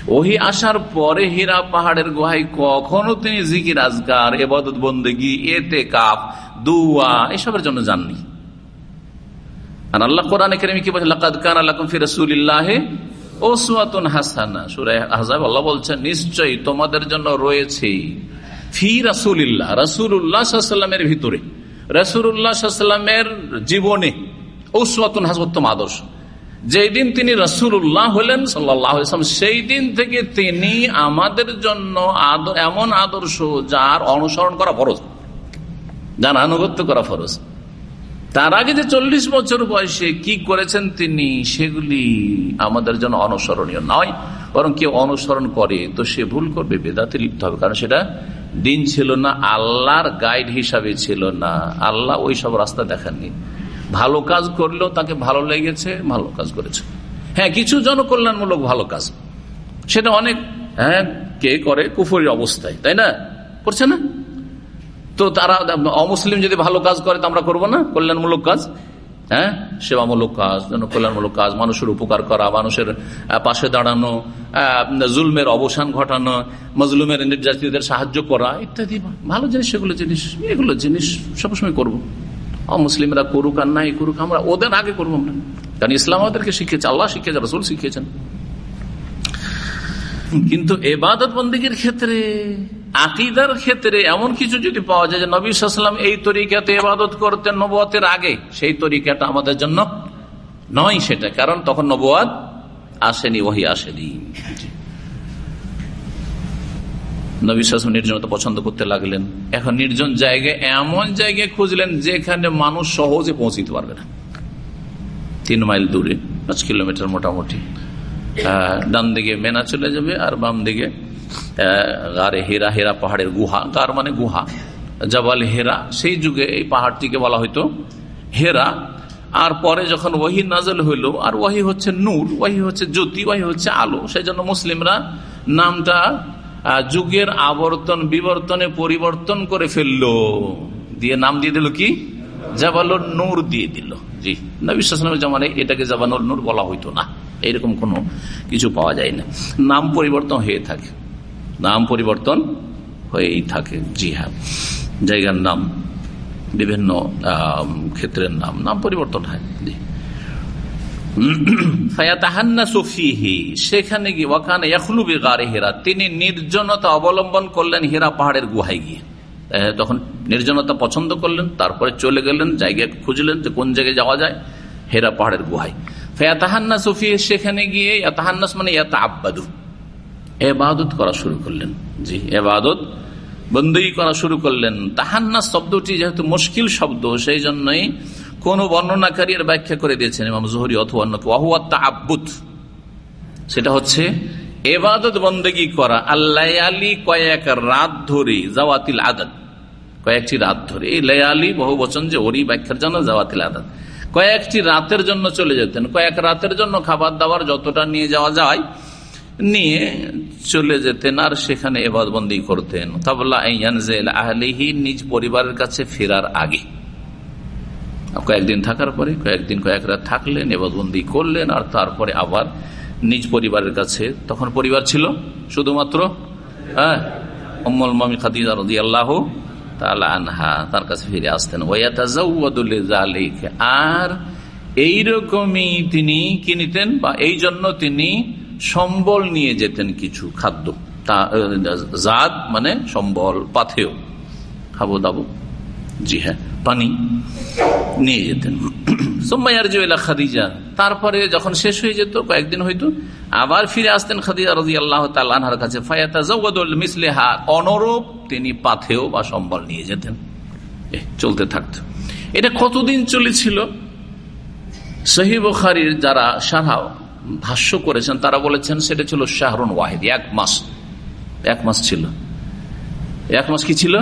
ওহি আসার পরে হীরা পাহাড়ের গুহাই কখনো তিনি জিকির, আজগার, এবাদত, বন্দেগি এতে কাপ দুয়া এসবের জন্য যাননি। আল্লাহ ফিরসুল্লাহ ওসওয়াতুন হাসানা। বলছেন, নিশ্চয়ই তোমাদের জন্য রয়েছে ফি রাসুলিল্লাহ রাসুল্লাহামের ভিতরে। রাসুল্লাহামের জীবনে ওসওয়াতুন হাসবোত্তম আদর্শ যেই দিন তিনি রসুল্লাহ হলেন সাল্লাম সেই দিন থেকে তিনি আমাদের জন্য এমন আদর্শ যার অনুসরণ করা ফরজ। যার আনুগত্য করা ফরজ। তার আগে যে চল্লিশ বছর বয়সে কি করেছেন তিনি, সেগুলি আমাদের জন্য অনুসরণীয় নয়, বরং কেউ অনুসরণ করে, তো সে ভুল করবে, বেদাতে লিপ্ত হবে, কারণ সেটা দিন ছিল না, আল্লাহর গাইড হিসাবে ছিল না। আল্লাহ ওই সব রাস্তা দেখাননি। ভালো কাজ করলেও তাকে ভালো লেগেছে, ভালো কাজ করেছে। হ্যাঁ কিছু জনকল্যাণমূলক ভালো কাজ। সেটা অনেক হ্যাঁ কে করে? কুফুরির অবস্থায়, তাই না? করছে না? তো তারা, অমুসলিম যদি ভালো কাজ করে, তো আমরা করব না? কল্যাণমূলক কাজ? হ্যাঁ? সেবামূলক কাজ কল্যাণমূলক কাজ, মানুষের উপকার করা, মানুষের পাশে দাঁড়ানো জুলমের অবসান ঘটানো, মজলুমের নির্যাতিতদের সাহায্য করা, ইত্যাদি। ভালো জিনিস, সেগুলো জিনিস, এগুলো জিনিস সবসময় করব। মুসলিমরা করুক আর নাই করুক, আমরা ওদের আগে করব আমরা। কারণ ইসলাম আমাদেরকে শিখেছে আল্লাহ শিখেছে রসুল শিখিয়েছেন। কিন্তু এবাদত বন্দীগীর ক্ষেত্রে আকিদার ক্ষেত্রে এমন কিছু যদি পাওয়া যায় যে নবী সাল্লাম এই তরিকাতে এবাদত করতেন নবতের আগে, সেই তরিকাটা আমাদের জন্য নয় সেটা। কারণ তখন নবাদ আসেনি, ওহি আসেনি। নবী সাসম নির্জনতা পছন্দ করতে লাগলেন। এখন নির্জন জায়গায়, এমন জায়গায় খুঁজলেন যেখানে মানুষ সহজে পৌঁছিতে পারবে না। তিন মাইল দূরে, পাঁচ কিলোমিটার মোটামুটি। ডান দিকে মেনা চলে যাবে আর বাম দিকে গারে হেরা হেরা পাহাড়ের গুহা। গার মানে গুহা। জবাল হেরা, সেই যুগে এই পাহাড়টিকে বলা হইতো হেরা। আর পরে যখন ওয়াহি নাজল হইল, আর ওয়াহি হচ্ছে নূর, ওয়াহি হচ্ছে জ্যোতি, ওয়াহি হচ্ছে আলো সেই জন্য মুসলিমরা নামটা যুগের আবর্তন, বিবর্তনে পরিবর্তন করে ফেলল। দিয়ে নাম দিয়ে দিল কি? জাবালুর নূর দিয়ে দিল। জি না নবিসামের জামানে এটাকে জাবানুর নূর বলা হইতো না। এইরকম কোনো কিছু পাওয়া যায় না নাম পরিবর্তন হয়ে থাকে। নাম পরিবর্তন হয়েই থাকে জি হ্যাঁ জায়গার নাম, বিভিন্ন ক্ষেত্রের নাম নাম পরিবর্তন হয়। জি। সেখানে গিয়ে ওখানে হেরা, তিনি নির্জনতা অবলম্বন করলেন হীরা পাহাড়ের গুহায় গিয়ে। তখন নির্জনতা পছন্দ করলেন, তারপরে চলে গেলেন জায়গায় খুঁজলেন যে কোন জায়গায় যাওয়া যায়, হেরা পাহাড়ের গুহায়। ফয়াতাহান্না সফি সেখানে গিয়ে, ইয়াতাহান্নাস মানে ইয়াতা আব্বাদু এবাদত করা শুরু করলেন। জি, এবাদত বন্দী করা শুরু করলেন। তাহান্না শব্দটি যেহেতু মুশকিল শব্দ, সেই জন্যই কোন বর্ণনাকারী এর ব্যাখ্যা করে দিয়েছেন ইমাম জহরি অথবা আব্বুত সেটা হচ্ছে এবাদত বন্দেগি করা আল্লাহ আলী কয়েক রাত ধরে, জাওয়াতিল আদাত কয়েকটি রাত ধরে, এই লেয়ালি বহু বচন যে ওরই ব্যাখ্যার জন্য জাওয়াতিল আদাত কয়েকটি রাতের জন্য চলে যেতেন, কয়েক রাতের জন্য খাবার দাবার যতটা নিয়ে যাওয়া যায় নিয়ে চলে যেতেন আর সেখানে এবাদবন্দি করতেন। তাবলা আহলিহি নিজ পরিবারের কাছে ফেরার আগে। কয়েকদিন থাকার পরে, কয়েকদিন কয়েক রাত থাকলেন এবাদবন্দি করলেন আর তারপরে আবার নিজ পরিবারের কাছে, তখন পরিবার ছিল শুধুমাত্র হ্যাঁ অম্মল মামি আল্লাহ আনহা, তার কাছে ফিরে আসতেন। আর এইরকমই তিনি কি নিতেন বা এই জন্য তিনি সম্বল নিয়ে যেতেন কিছু খাদ্য। জাদ মানে সম্বল পাথেও খাব, দাবো। জি হ্যাঁ পানি নিয়ে যেতেন। সোম্মাইয়ার জুয়েলা খাদিজা। তারপরে যখন শেষ হয়ে যেত, কয়েকদিন হয়তো আবার ফিরে আসতেন খাদিজা রাজি আল্লাহ তাল্লাহার কাছে। মিসলেহা। অনরূপ তিনি পাথেও বা সম্বল নিয়ে যেতেন। চলতে থাকত। এটা কতদিন চলেছিল? সহি বখারির যারা সারা ভাষ্য করেছেন, তারা বলেছেন সেটা ছিল শাহরুন ওয়াহিদ। এক মাস এক মাস ছিল। এক মাস কি ছিল?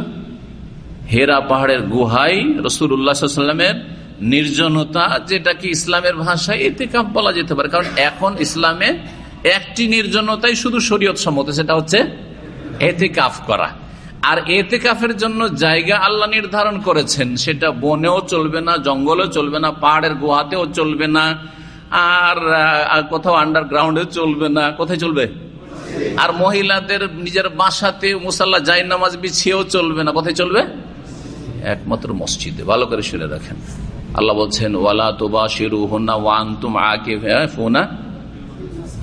হেরা পাহাড়ের গুহাই রসুল উল্লাহামের নির্জনতা, যেটা কি ইসলামের ভাষায় এতে কাপ বলা যেতে পারে। কারণ এখন ইসলামে একটি নির্জনতাই শুধু শরীয়ত সম্মত, সেটা হচ্ছে এতে কাফ করা। আর এতে কাফের জন্য জায়গা আল্লাহ নির্ধারণ করেছেন। সেটা বনেও চলবে না, জঙ্গলেও চলবে না, পাহাড়ের গুহাতেও চলবে না। আর কোথাও আন্ডারগ্রাউন্ডে চলবে না। কোথায় চলবে? আর মহিলাদের নিজের বাসাতে মুসাল্লা জাই নামাজ বিছিয়েও চলবে না। কোথায় চলবে? একমাত্র মসজিদে। ভালো করে শুনে রাখেন। আল্লাহ বলছেন, ওয়ালা তোবা শিরু হোনা ওয়ান তুম আগে ফোনা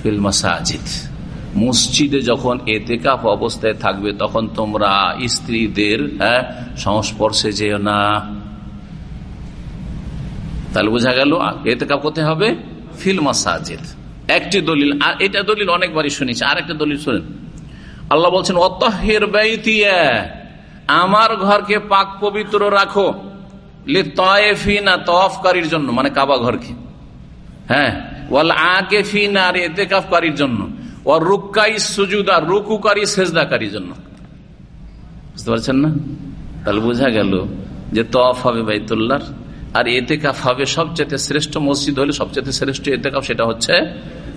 ফিল মাসাজিদ। যখন এতেকাফ অবস্থায় থাকবে, তখন তোমরা স্ত্রীদের হ্যাঁ সংস্পর্শে যেও না। তাহলে বোঝা গেল, এতেকাফ করতে হবে? ফিল মাসাজিদ। একটি দলিল, আর এটা দলিল অনেকবারই শুনেছি আর একটা দলিল শুনেন। আল্লাহ বলছেন অতহের ব্যয়তিয়া আমার ঘরকে পাক পবিত্র রাখো না তফকারীর জন্য মানে কাবা ঘরকে। হ্যাঁ ওয়াল আকে ফিনা আর এতেকাফকারীর জন্য। ও রুকাই সুজুদা, রুকুকারী, সেজদাকারীর জন্য। বুঝতে পারছেন না? তাহলে বোঝা গেল যে তফ হবে বাইতুল্লাহর। আর এতেকাফ হবে সবচেয়ে শ্রেষ্ঠ মসজিদ হলে সবচেয়ে শ্রেষ্ঠ এতেকাফ, সেটা হচ্ছে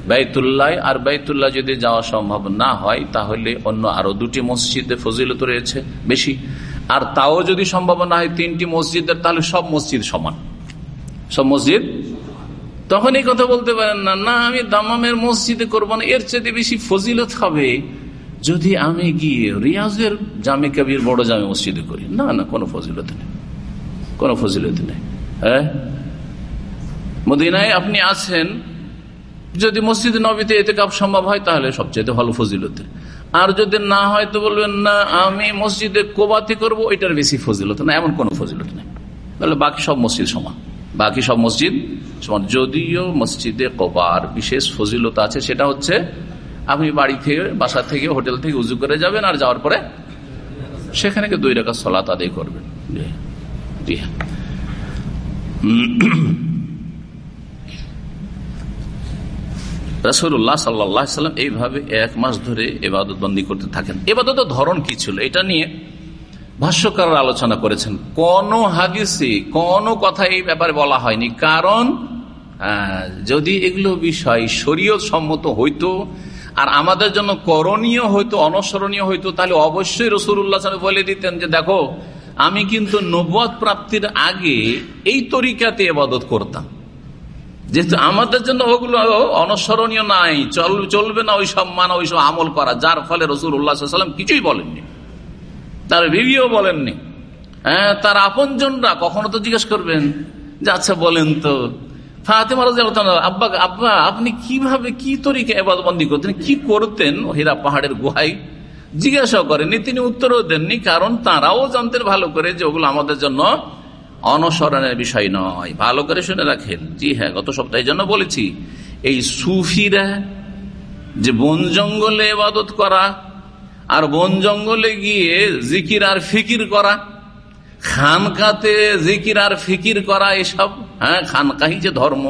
বাইতুল্লাহ। আর বাইতুল্লাহ যদি যাওয়া সম্ভব না হয়, তাহলে অন্য আরও দুটি মসজিদে ফজিলত রয়েছে বেশি। আর তাও যদি সম্ভব না হয় তিনটি মসজিদের, তাহলে সব মসজিদ সমান। সব মসজিদ? তখন এই কথা বলতে পারেন না না, আমি দামামের মসজিদে করব না, এর চেয়ে বেশি ফজিলত হবে যদি আমি গিয়ে রিয়াজের জামে কবির বড় জামে মসজিদে করি। না না, কোনো ফজিলত নেই। কোনো ফজিলত নেই। হ্যাঁ? মদিনায় আপনি আছেন, যদি মসজিদ নবীতে এতে কাপ সম্ভব হয়, তাহলে সবচেয়ে ভালো ফজিলতে। আর যদি না হয়, তো বলবেন, না, আমি মসজিদে কোবাতে করব, ওইটার বেশি ফজিলত না। এমন কোন ফজিলত নেই। তাহলে বাকি সব মসজিদ সমান। বাকি সব মসজিদ সমান। যদিও মসজিদে কোবার বিশেষ ফজিলত আছে, সেটা হচ্ছে আপনি বাড়ি থেকে, বাসা থেকে, হোটেল থেকে উজু করে যাবেন আর যাওয়ার পরে সেখানে দুই রেখা সলাত আদায় করবেন। জি। হ্যাঁ সাল্লাম এইভাবে এক মাস ধরে এবাদত করতে থাকেন। এবাদত এটা নিয়ে ভাষ্যকার আলোচনা করেছেন। কোন এই ব্যাপারে বলা হয়নি। কারণ যদি এগুলো বিষয় শরীয় সম্মত হইতো আর আমাদের জন্য করণীয় হইতো, অনুসরণীয় হইতো, তাহলে অবশ্যই রসুল্লাহ বলে দিতেন যে, দেখো আমি কিন্তু নবদ প্রাপ্তির আগে এই তরিকাতে এবাদত করতাম। যেহেতু আমাদের জন্য ওগুলো অনুসরণীয় নাই, চল, চলবে না ওই সব মানা ওই সব আমল করা, যার ফলে রসুল উল্লাহাম কিছুই বলেননি। তার বিবিও বলেননি। হ্যাঁ তার আপন জনরা কখনো তো জিজ্ঞেস করবেন যে আচ্ছা বলেন তো। আব্বা আব্বা, আপনি কীভাবে, কি তরিকে এবাদবন্দি করতেন? কি করতেন? হীরা পাহাড়ের গুহায় জিজ্ঞাসা করেননি, তিনি উত্তরও দেননি, কারণ তারাও জানতেন ভালো করে যে ওগুলো আমাদের জন্য অনসরণের বিষয় নয়। ভালো করে শুনে রাখেন, জি হ্যাঁ গত সপ্তাহের জন্য বলেছি, এই সুফিরা যে বন জঙ্গলে এবাদত করা আর বন জঙ্গলে গিয়ে জিকির আর ফিকির করা, খানকাতে জিকির আর ফিকির করা, এসব হ্যাঁ খানকাহি যে ধর্ম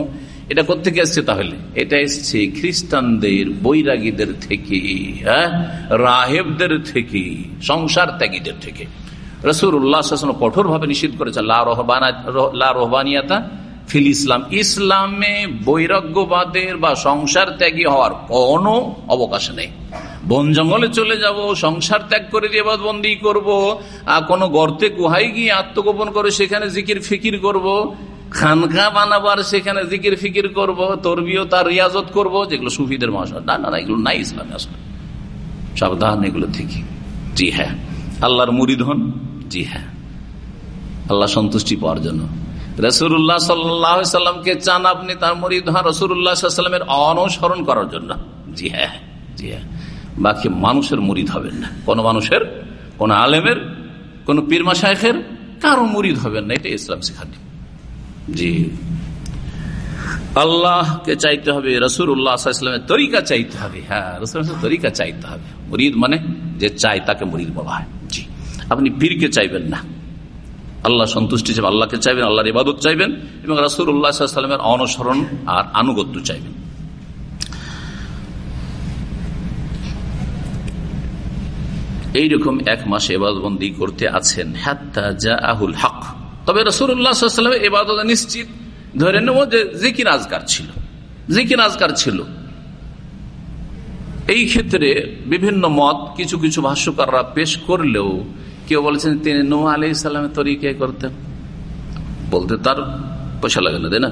এটা কোথেকে এসছে তাহলে? এটা এসছে খ্রিস্টানদের, বৈরাগীদের থেকে হ্যাঁ? রাহেবদের থেকে, সংসার ত্যাগীদের থেকে। রসুর উল্লাহ করেছে লা ইসলাম। বৈরাগ্যবাদের বা সংসার ত্যাগী হওয়ার কোনো অবকাশ নেই। বন জঙ্গলে চলে যাব, সংসার ত্যাগ করে দিয়ে বন্দি করব, আর কোনো গর্তে গুহাই গিয়ে আত্মগোপন করে সেখানে জিকির ফিকির করব। খানকা বানাবার সেখানে জিকির ফিকির করব তরবিও তার রিয়াজত করব, যেগুলো সুফিদের মহাশয় না না এগুলো নাই ইসলামে আসলে। সাবধান, এগুলো থেকে জি হ্যাঁ। আল্লাহর মুরিদ হন, জি হ্যাঁ। আল্লাহ সন্তুষ্টি পাওয়ার জন্য। রসুল্লাহ সাল্লামকে চান আপনি তার মরিদ হন রসুল্লাহামের অনুসরণ করার জন্য। জি হ্যাঁ জি হ্যাঁ। বাকি মানুষের মুরিদ হবেন না। কোন মানুষের, কোন আলেমের, কোন পীরমা শাহের কারও মুরিদ হবেন না। এটা ইসলাম শিখানি জি। আল্লাহকে চাইতে হবে রসুল উল্লাহামের তরিকা চাইতে হবে। হ্যাঁ রসুল তরিকা চাইতে হবে। মুরিদ মানে যে চাই তাকে মুরিদ বলা হয়। জি। আপনি পীরকে চাইবেন না। আল্লাহ সন্তুষ্টি চাইবেন আল্লাহকে চাইবেন, আল্লাহর ইবাদত চাইবেন এবং রাসুল উল্লাহামের অনুসরণ আর আনুগত্য চাইবেন। এইরকম এক মাস এবাদবন্দি করতে আছেন। হাত্তা যা আহুল হক। তবে রসুল্লাহামের এবাদত নিশ্চিত। ধরে নেব যে জিকির আজকার ছিল। জিকির আজকার ছিল। এই ক্ষেত্রে বিভিন্ন মত কিছু কিছু ভাষ্যকাররা পেশ করলেও কেউ বলেছেন, তিনি নো আলি ইসলামের তরিকে করতেন। বলতে তার পয়সা লাগে না, তাই না?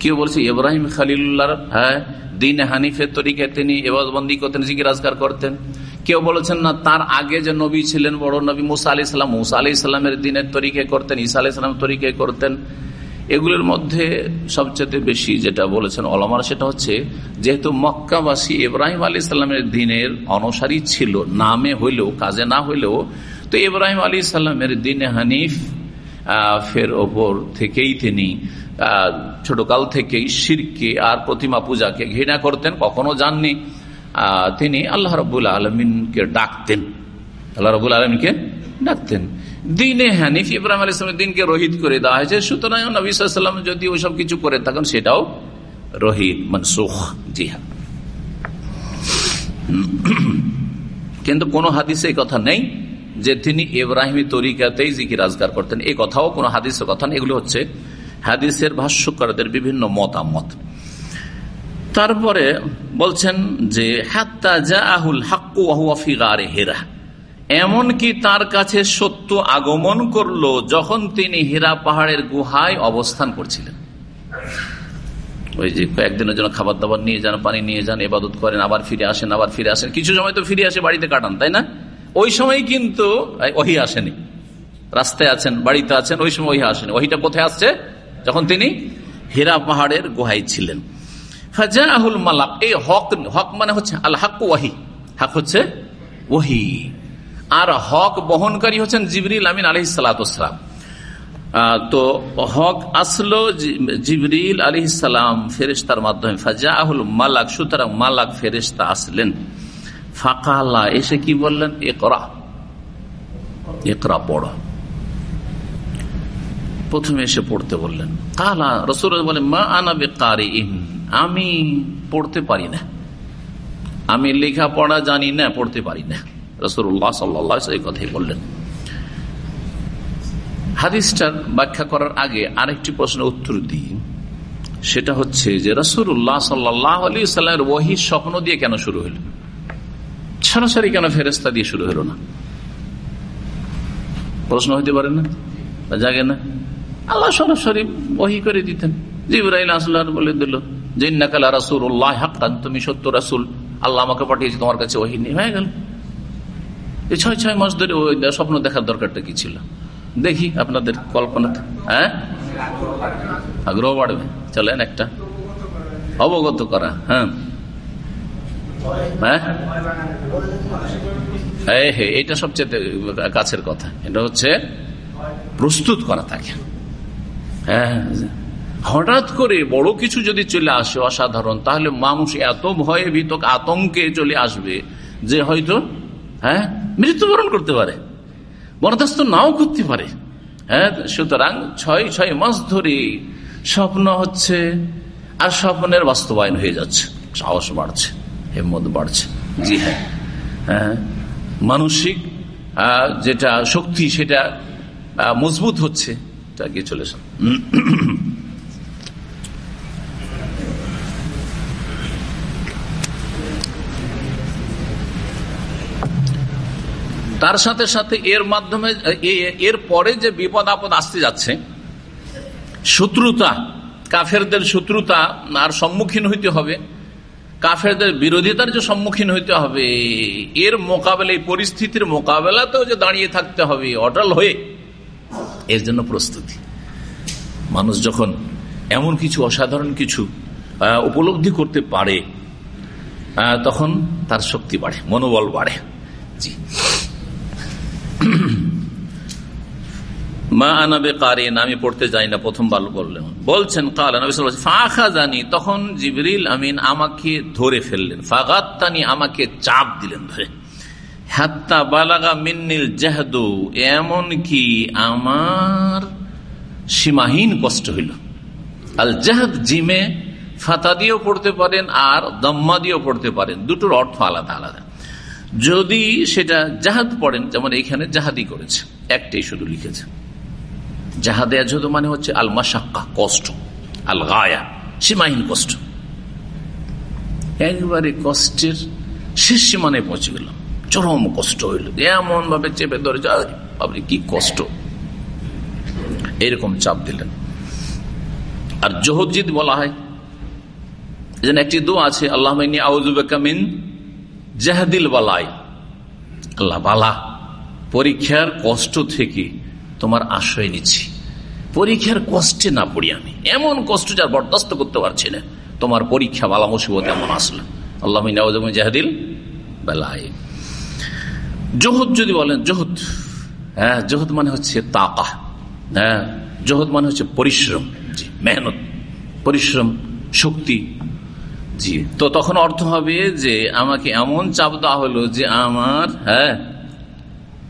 কেউ বলছে, ইব্রাহিম খালিল্লার হ্যাঁ দিন হানিফের তরিকে তিনি এবাদবন্দি করতেন, জিকির আজকার করতেন। কেউ বলেছেন না, তার আগে যে নবী ছিলেন বড় নবী মুসা আলি সাল্লাম মুসা আলি ইসলামের দিনের তরিকে করতেন, ঈসা আলি ইসলামের তরিকে করতেন। এগুলোর মধ্যে সবচেয়ে বেশি যেটা বলেছেন অলমার সেটা হচ্ছে, যেহেতু মক্কাবাসী ইব্রাহিম আলী ইসলামের দিনের অনুসারী ছিল, নামে হইলেও, কাজে না হইলেও, তো ইব্রাহিম আলী ইসলামের দিনে হানিফ ফের ওপর থেকেই তিনি ছোটকাল থেকেই শিরকে আর প্রতিমা পূজাকে ঘৃণা করতেন, কখনো যাননি। তিনি আল্লাহ রবুল আলমিনকে ডাকতেন। আল্লাহ রবুল আলমিনকে ডাকতেন। দিনে হানিফ ইব্রাহিম আলী ইসলামের দিনকে রোহিত করে দেওয়া হয়েছে। সুতরাং নবীলাম যদি ওইসব কিছু করে থাকেন, সেটাও রোহিত, মনসুখ জি হ্যাঁ কিন্তু কোন হাদিসে এই কথা নেই যে তিনি ইব্রাহিমী তরিকাতেই জিকির রাজগার করতেন। এই কথাও কোনো হাদিসের কথা নেই। এগুলো হচ্ছে হাদিসের ভাষ্যকারদের বিভিন্ন মতামত। তারপরে বলছেন যে, হাত্তা যা আহুল হাক্কু হেরা। এমনকি তার কাছে সত্য আগমন করল যখন তিনি হীরা পাহাড়ের গুহায় অবস্থান করছিলেন। ওই যে কয়েকদিনের জন্য খাবার দাবার নিয়ে যান, পানি নিয়ে যান, এবাদত করেন, আবার ফিরে আসেন, আবার ফিরে আসেন। কিছু সময় তো ফিরে আসে বাড়িতে কাটান, তাই না? ওই সময় কিন্তু ওহি আসেনি। রাস্তায় আছেন, বাড়িতে আছেন, ওই সময় ওহি আসেনি। ওহিটা কোথায় আসছে? যখন তিনি হীরা পাহাড়ের গুহায় ছিলেন। ফাজাহুল মালাক, এই হক হক মানে হচ্ছে আল হাক ওয়াহি। হাক হচ্ছে ওহি আর হক বহনকারী হচ্ছেন জিবরিল আমিন আলহ সালাতাম তো হক আসলো জিবরিল আলী সালাম ফেরিস্তার মাধ্যমে। ফাজাহুল মালাক, সুতরাং মালাক ফেরিস্তা আসলেন। ফাঁকাল্লা এসে কি বললেন? একরা একরা পড়। প্রথমে এসে পড়তে বললেন। কালা রসুল বলেন মা আনাবে কারি আমি পড়তে পারি না। আমি লেখা পড়া জানি না, পড়তে পারি না। রসুল্লাহ সাল্লাহ এই কথাই বললেন। হাদিসটার ব্যাখ্যা করার আগে আরেকটি প্রশ্নের উত্তর দিই। সেটা হচ্ছে যে রসুল্লাহ সাল্লাহ আলী সাল্লামের ওহি স্বপ্ন দিয়ে কেন শুরু হলো? সরাসরি কেন ফেরেস্তা দিয়ে শুরু হলো না? প্রশ্ন হইতে পারে না জাগে না? আল্লাহ সরাসরি ওহি করে দিতেন। আসল্লাহ বলে দিল যে নাকালা রাসুল উল্লাহ হাক্কান, তুমি সত্য রাসুল। আল্লাহ আমাকে পাঠিয়েছি, তোমার কাছে ওহি নেই। হয়ে গেল। এই ছয় ছয় মাস ধরে ওই স্বপ্ন দেখার দরকারটা কি ছিল? দেখি আপনাদের কল্পনাতে হ্যাঁ? আগ্রহ বাড়বে। চলেন একটা। অবগত করা। হ্যাঁ। হ্যাঁ? হে এটা সবচেয়ে কাছের কথা। এটা হচ্ছে প্রস্তুত করা থাকে। হ্যাঁ। হঠাৎ করে বড় কিছু যদি চলে আসে অসাধারণ, তাহলে মানুষ এত ভয়ে ভীতক আতঙ্কে চলে আসবে যে হয়তো হ্যাঁ মৃত্যুবরণ করতে পারে, বরদাস্ত নাও করতে পারে। হ্যাঁ সুতরাং ছয় ছয় মাস ধরে স্বপ্ন হচ্ছে আর স্বপ্নের বাস্তবায়ন হয়ে যাচ্ছে। সাহস বাড়ছে হেমত বাড়ছে। জি হ্যাঁ হ্যাঁ মানসিক যেটা শক্তি, সেটা মজবুত হচ্ছে। তা গিয়ে চলেছেন তার সাথে সাথে এর মাধ্যমে এর পরে যে বিপদ আপদ আসতে যাচ্ছে, শত্রুতা, কাফেরদের শত্রুতা আর সম্মুখীন হইতে হবে, কাফেরদের বিরোধিতার যে সম্মুখীন হইতে হবে, এর মোকাবেলা, এই পরিস্থিতির মোকাবেলাতেও যে দাঁড়িয়ে থাকতে হবে, অটল হয়ে, এর জন্য প্রস্তুতি। মানুষ যখন এমন কিছু, অসাধারণ কিছু উপলব্ধি করতে পারে তখন তার শক্তি বাড়ে, মনোবল বাড়ে। জি। মা আনাবে কারিন আমি পড়তে যাই না, প্রথম বাল বললেন। বলছেন ফাঁকা জানি তখন জিবরিল আমিন আমাকে ধরে ফেললেন। ফাগাত্তানি, আমাকে চাপ দিলেন ধরে। হাত্তা বালাগা মিন্নিল জাহাদু। এমন কি আমার সীমাহীন কষ্ট হইল। আল জাহাদ জিমে, ফাতা দিয়েও পড়তে পারেন আর দম্মা দিয়েও পড়তে পারেন। দুটোর অর্থ আলাদা আলাদা। যদি সেটা জাহাদ পড়েন, যেমন এইখানে জাহাদি করেছে, একটাই শুধু লিখেছে। জাহাদে আজহদ মানে হচ্ছে আল মাসাক্কা কষ্ট আল গায়া সীমাহীন কষ্ট। একবারে কষ্টের শেষ সীমানায় পৌঁছে গেলাম। চরম কষ্ট হইল। এমন ভাবে চেপে ধরে আপনি কি কষ্ট। এরকম চাপ দিলেন। আর জহজিদ বলা হয় একটি দো আছে আল্লাহ আউজুবেকামিন জাহাদিল বালাই। আল্লাহ, বালা, পরীক্ষার কষ্ট থেকে তোমার আশ্রয় নিচ্ছি। পরীক্ষার কষ্টে না পড়ি আমি। এমন কষ্ট যার বরদাস্ত করতে পারছি না। তোমার পরীক্ষা বালা মুসিবত এমন আসলো। আল্লাহ জাহাদিল বেলায় জহুদ যদি বলেন, জহুদ হ্যাঁ জহুদ মানে হচ্ছে তাকা হ্যাঁ জহুদ মানে হচ্ছে পরিশ্রম। মেহনত, পরিশ্রম, শক্তি জি। তো তখন অর্থ হবে যে আমাকে এমন চাপ দেওয়া হলো যে আমার হ্যাঁ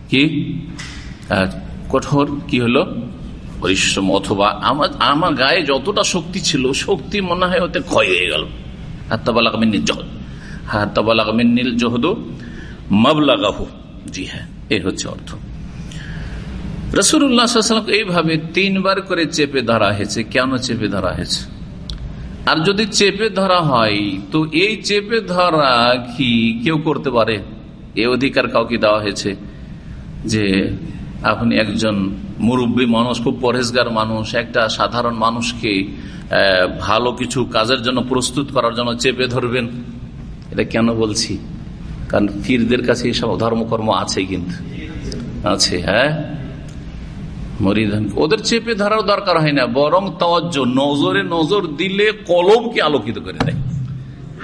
কি? কঠোর কি হলো? পরিশ্রম অথবা আমার আমার গায়ে যতটা শক্তি ছিল, শক্তি মনে হয় ওতে ক্ষয় হয়ে গেল। জি হ্যাঁ এই হচ্ছে অর্থ। এইভাবে তিনবার করে চেপে ধরা হয়েছে। কেন চেপে ধরা হয়েছে? আর যদি চেপে ধরা হয়, তো এই চেপে ধরা কি কেউ করতে পারে? এ অধিকার কাউকে দেওয়া হয়েছে যে আপনি একজন মুরব্বী মানুষ, খুব পরেজগার মানুষ, একটা সাধারণ মানুষকে ভালো কিছু কাজের জন্য প্রস্তুত করার জন্য চেপে ধরবেন। এটা কেন বলছি? কারণ পীরদের কাছে এইসব ধর্মকর্ম আছে কিন্তু। আছে হ্যাঁ? মরিদান। ওদের চেপে ধরার দরকার হয় না, বরং তজ্জ নজরে নজর দিলে কলমকে আলোকিত করে দেয়।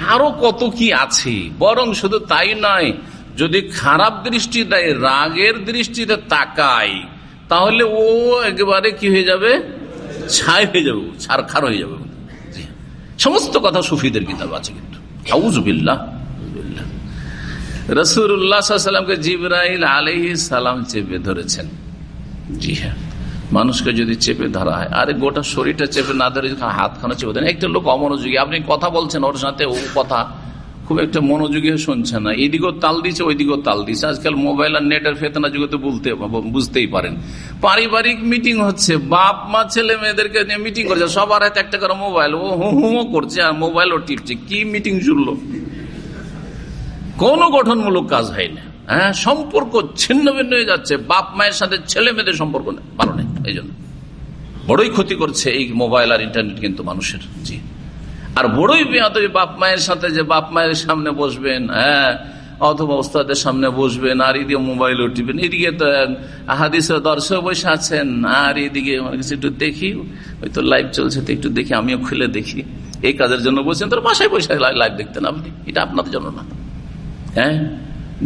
আরও কত কি আছে, বরং শুধু তাই নয়, যদি খারাপ দৃষ্টি দেয় রাগের দৃষ্টিতে তাকায় তাহলে ও একেবারে কি হয়ে যাবে? ছাই হয়ে যাবে ছাড় খার হয়ে যাবে। সমস্ত কথা সুফিদের কিতাব আছে কিন্তু। রসুরামকে জিবরাইল আলহ সালাম চেপে ধরেছেন। জি হ্যাঁ। মানুষকে যদি চেপে ধরা হয়, আরে গোটা শরীরটা চেপে না ধরে হাত খানা চেপে দেন একটা লোক অমনোযোগী। আপনি কথা বলছেন ওর সাথে, ও কথা খুব একটা মনোযোগী শুনছে না। এদিকেও তাল দিচ্ছে ওইদিকেও তাল দিচ্ছে আজকাল মোবাইল আর নেটের ফেতনা যুগে তো বলতে, বুঝতেই পারেন। পারিবারিক মিটিং হচ্ছে, বাপ মা, ছেলে মেয়েদেরকে নিয়ে মিটিং করছে, সবার হাতে একটা করে মোবাইল। ও হুমো করছে আর মোবাইল ও টিপছে। কি মিটিং চলল কোনো গঠনমূলক কাজ হয় না। হ্যাঁ সম্পর্ক ছিন্ন ভিন্ন হয়ে যাচ্ছে। বাপ মায়ের সাথে ছেলে মেয়েদের সম্পর্ক ভালো নেই। এই জন্য। বড়ই ক্ষতি করছে এই মোবাইল আর ইন্টারনেট কিন্তু মানুষের, জি। আর বড়ই বেহাতবি বাপ মায়ের সাথে যে বাপ মায়ের সামনে বসবেন হ্যাঁ অথবা ওস্তাদের সামনে বসবেন, আর এদিকে মোবাইল টিপেন এদিকে তো হাদিসের দর্শক বসে আছেন, আর এদিকে একটু দেখি, ওই তো লাইভ চলছে, তো একটু দেখি, আমিও খুলে দেখি। এই কাজের জন্য বলছেন তোর বাসায় বসে লাইভ দেখতেন আপনি, এটা আপনাদের জন্য না। হ্যাঁ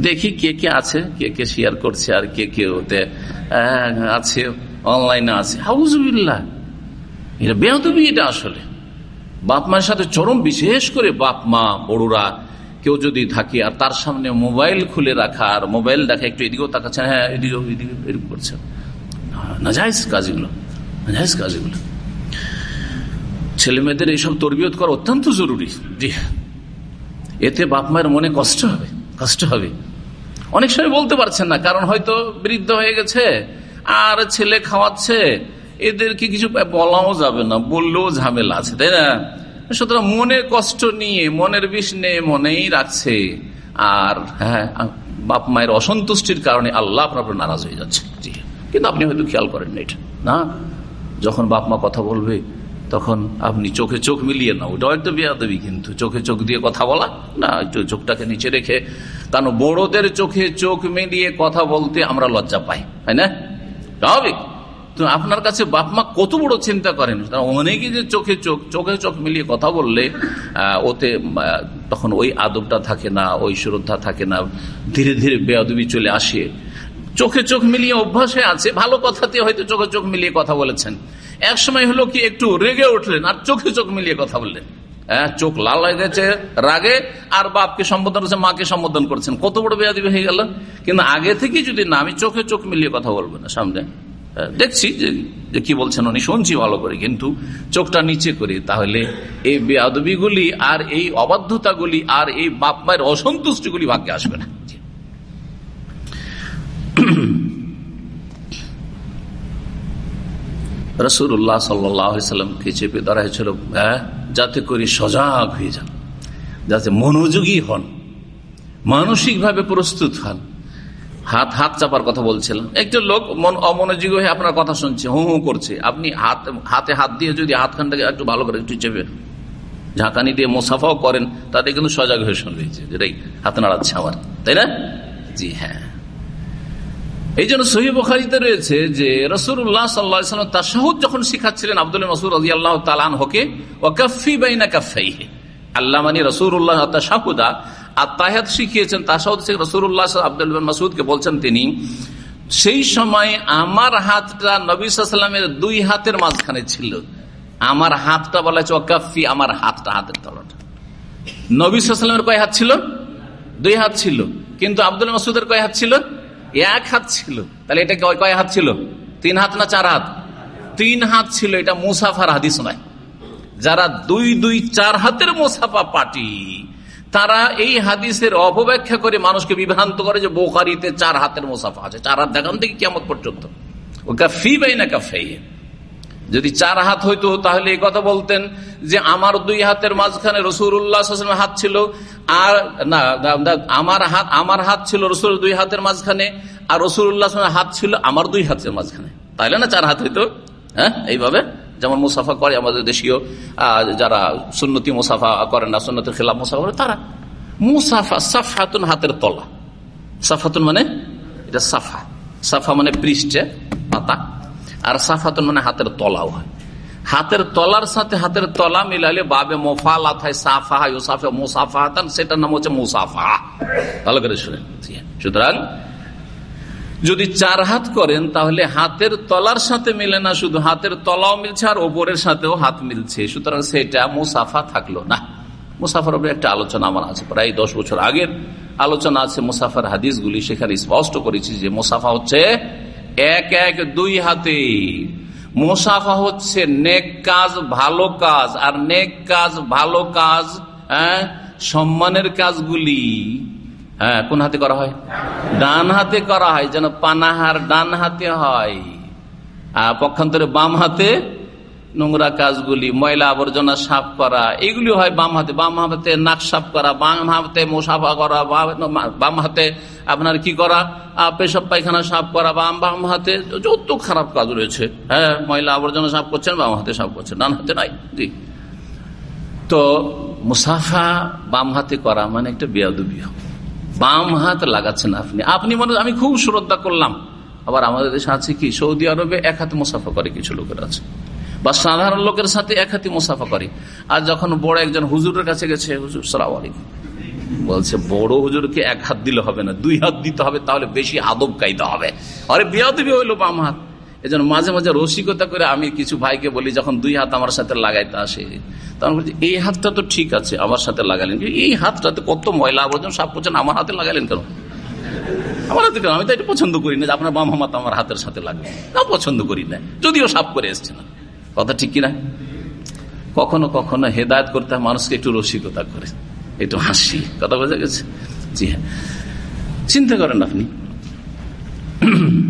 দেখি কে কে আছে, কে কে শেয়ার করছে, আর কে কে ওতে আছে। অনলাইনে আছে। হাউজুবিল্লাহ। এটা বেহতবি এটা আসলে। বাপ মায়ের সাথে চরম বিশেষ করে বাপ, মা, বড়রা, কেউ যদি থাকে আর তার সামনে মোবাইল খুলে রাখা আর মোবাইল দেখা একটু এদিকেও তাকাচ্ছেন হ্যাঁ এদিকেও এদিকে এরকম করছেন নাজাইজ কাজগুলো নাজাইজ কাজগুলো ছেলে মেয়েদের এইসব তরবিয়ত করা অত্যন্ত জরুরি। জি। এতে বাপ মায়ের মনে কষ্ট হবে কষ্ট হবে। অনেক সময় বলতে পারছেন না, কারণ হয়তো বৃদ্ধ হয়ে গেছে আর ছেলে খাওয়াচ্ছে, এদেরকে কিছু বলাও যাবে না, বললেও ঝামেলা আছে, তাই না? সুতরাং মনে কষ্ট নিয়ে, মনের বিষ নিয়ে মনেই রাখছে, আর হ্যাঁ বাপ মায়ের অসন্তুষ্টির কারণে আল্লাহ আপনার নারাজ হয়ে যাচ্ছে। কিন্তু আপনি হয়তো খেয়াল করেন না এটা, না? যখন বাপ মা কথা বলবে, তখন আপনি চোখে চোখ মিলিয়ে না ওটাও একটা দেবী কিন্তু, চোখে চোখ দিয়ে কথা বলা, না চোখটাকে নিচে রেখে কারণ বড়দের চোখে চোখ মিলিয়ে কথা বলতে আমরা লজ্জা পাই, তাই না? স্বাভাবিক। তো আপনার কাছে বাপ মা কত বড় চিন্তা করেন? অনেকে যে চোখে চোখ চোখে চোখ মিলিয়ে কথা বললে ওতে তখন ওই আদবটা থাকে না, ওই শ্রদ্ধা থাকে না, ধীরে ধীরে বেয়াদবি চলে আসে। চোখে চোখ মিলিয়ে অভ্যাসে আছে, ভালো কথাতে হয়তো চোখে চোখ মিলিয়ে কথা বলেছেন। এক সময় হলো কি, একটু রেগে উঠলেন, আর চোখে চোখ মিলিয়ে কথা বললেন। চোখ লাল হয়ে গেছে রাগে, আর বাপকে সম্বোধন করছে, মাকে সম্বোধন করছেন। কত বড় বেয়াদিবি হয়ে গেল। কিন্তু আগে থেকে যদি না, আমি চোখে চোখ মিলিয়ে কথা বলব না, সামনে। দেখছি যে কি বলছেন উনি, শুনছি ভালো করে, কিন্তু চোখটা নিচে করি, তাহলে এই বেয়াদবিগুলি আর এই অবাধ্যতাগুলি আর এই বাপ মায়ের অসন্তুষ্টিগুলি ভাগ্যে আসবে না। রসুল্লাহ সাল্লামকে চেপে ধরা হয়েছিল হ্যাঁ, যাতে করে সজাগ হয়ে যান যাতে মনোযোগী হন মানসিকভাবে প্রস্তুত হন। হাত হাত চাপার কথা বলছিলাম। একটা লোক মন অমনোযোগী হয়ে আপনার কথা শুনছে হু হু করছে। আপনি হাত হাতে হাত দিয়ে যদি হাতখানটাকে একটু ভালো করে একটু চেপে ঝাঁকানি দিয়ে মোসাফাও করেন তাতে কিন্তু সজাগ হয়ে শুনবে যেটাই হাত নাড়াচ্ছে আমার। তাই না? জি হ্যাঁ। এই জন্য সহি রয়েছে যে রসুল্লাহ সাল্লাম তাসাহুদ যখন শিখাচ্ছিলেন আব্দুল মসুর রাজি আল্লাহ তালান হকে ও কফি বাইনা কাফাই আল্লাহ মানি রসুল্লাহ তাসাহুদা আর তাহাদ শিখিয়েছেন তাসাহুদ শেখ রসুল্লাহ আব্দুল মাসুদকে বলছেন তিনি, সেই সময় আমার হাতটা নবী সাল্লামের দুই হাতের মাঝখানে ছিল। আমার হাতটা বলা হচ্ছে ওকাফি আমার হাতটা হাতের তলাটা। নবী সাল্লামের কয় হাত ছিল? দুই হাত ছিল। কিন্তু আব্দুল মাসুদের কয় হাত ছিল? এক হাত ছিল। তাহলে এটা কয় হাত ছিল? তিন হাত না চার হাত? তিন হাত ছিল, এটা মুসাফার হাদিস নয়। যারা দুই দুই, চার হাতের মোসাফা পাটি তারা এই হাদিসের অপব্যাখ্যা করে মানুষকে বিভ্রান্ত করে যে বোকারিতে চার হাতের মোসাফা আছে। চার হাত দেখান থেকে কেমন পর্যন্ত। ও বাই না যদি চার হাত হইতো, তাহলে এই কথা বলতেন যে আমার দুই হাতের মাঝখানে রসুল্লাহ হাত ছিল আর, না আমার হাত আমার হাত ছিল রসুল দুই হাতের মাঝখানে, আর রসুল্লাহ হাত ছিল আমার দুই হাতের মাঝখানে। তাইলে না চার হাত হইতো হ্যাঁ এইভাবে? যেমন মুসাফা করে আমাদের দেশীয় যারা সুন্নতি মুসাফা করেন না, সুন্নতির খেলাফ মুসাফা করে, তারা। মুসাফা সাফাতুন হাতের তলা। সাফাতুন মানে? এটা সাফা সাফা মানে পৃষ্ঠে পাতা, আর সাফাতুন মানে হাতের তলাও হয়। হাতের তলার সাথে হাতের তলা মিলালে বাবে মোফালাত হয় সাফা হয় ওসাফে মুসাফা সেটার নাম হচ্ছে মুসাফা ভালো করে শুনেন সুতরাং যদি চার হাত করেন, তাহলে হাতের তলার সাথে মিলে না, শুধু হাতের তলাও মিলছে আর ওপরের সাথেও হাত মিলছে। সুতরাং সেটা মুসাফা থাকল না। মুসাফার উপরে একটা আলোচনা আমার আছে। প্রায় দশ বছর আগের আলোচনা আছে মুসাফার হাদিসগুলি। সেখানে স্পষ্ট করেছি যে মুসাফা হচ্ছে এক এক দুই হাতে। মুসাফা হচ্ছে নেক কাজ, ভালো কাজ। আর নেক কাজ, ভালো কাজ হ্যাঁ সম্মানের কাজগুলি হ্যাঁ কোন হাতে করা হয়? ডান হাতে করা হয়, যেন পানাহার ডান হাতে হয়। আর পক্ষান্তরে বাম হাতে নোংরা কাজগুলি, ময়লা আবর্জনা সাফ করা, এগুলি হয় বাম হাতে। বাম হাতে নাক সাফ করা, বাম হাতে মোসাফা করা, বাম হাতে আপনার কি করা পেশাব পায়খানা সাফ করা, বাম বাম হাতে যত খারাপ কাজ রয়েছে হ্যাঁ ময়লা আবর্জনা সাফ করছেন, বাম হাতে সাফ করছেন, ডান হাতে নাই, জি। তো মুসাফা বাম হাতে করা মানে একটা বেয়াদুবি। বাম হাত লাগাচ্ছেন আপনি। আপনি মনে আমি খুব শ্রদ্ধা করলাম। আবার আমাদের দেশে আছে কি, সৌদি আরবে এক হাতে মুসাফা করে কিছু লোকের আছে। বা সাধারণ লোকের সাথে এক হাতে মুসাফা করে। আর যখন বড় একজন হুজুরের কাছে গেছে, হুজুর, সালাম বলছে, বড় হুজুরকে এক হাত দিলে হবে না, দুই হাত দিতে হবে, তাহলে বেশি আদব কাইতে হবে। আরে বিয়া দিবি হইল বাম হাত এজন্য মাঝে মাঝে রসিকতা করে আমি কিছু ভাইকে বলি, যখন দুই হাত আমার সাথে লাগাইতে আসে, তখন বলছি, এই হাতটা তো ঠিক আছে, আমার সাথে লাগালেন। এই হাতটাতে কত ময়লা আবর্জন সাপ করছেন আমার হাতে লাগালেন কেন? আমার হাতে আমি তো এটা পছন্দ করি না যে আপনার বাম হাত আমার হাতের সাথে লাগবে না পছন্দ করি না, যদিও সাপ করে এসছে না। কথা ঠিক কিনা? কখনো কখনো হেদায়ত করতে মানুষকে একটু রসিকতা করে, একটু হাসি। কথা বোঝা গেছে? জি হ্যাঁ। চিন্তা করেন আপনি।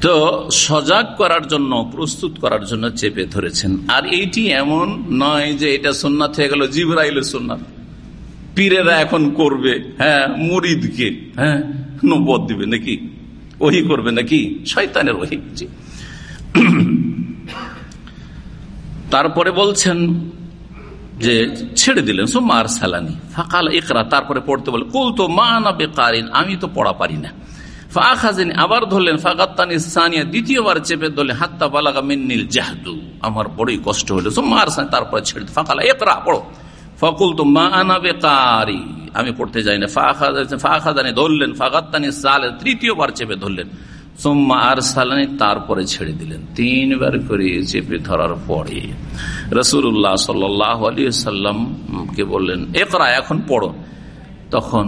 তো সজাগ করার জন্য, প্রস্তুত করার জন্য চেপে ধরেছেন। আর এইটি এমন নয় যে এটা সোননাথ হয়ে গেল জিবরাইলের সোননাথ পীরেরা এখন করবে হ্যাঁ মুরিদকে হ্যাঁ নবদ দিবে নাকি? ওহি করবে নাকি? শয়তানের ওহি তারপরে বলছেন যে ছেড়ে দিলেন সোমার সালানি ফাঁকাল ইকরা, তারপরে পড়তে বলে কুল তো মা না বেকারিন, আমি তো পড়া পারি না। আবার ধরলেন ফাগাত্তানি সানিয়া, দ্বিতীয়বার চেপে মিন্নিল আমার বড়ই কষ্ট তারপরে ছেড়ে একরা পড়ো। তো বেকারি, আমি পড়তে যাই না। ফাখাজানি ধরলেন ফাগাত্তানি সালে তৃতীয়বার চেপে ধরলেন। আর সালানি তারপরে ছেড়ে দিলেন। তিনবার করে চেপে ধরার পরে রসুল্লাহ সাল্লাহ আলী সাল্লামকে বললেন একরা এখন পড়ো। তখন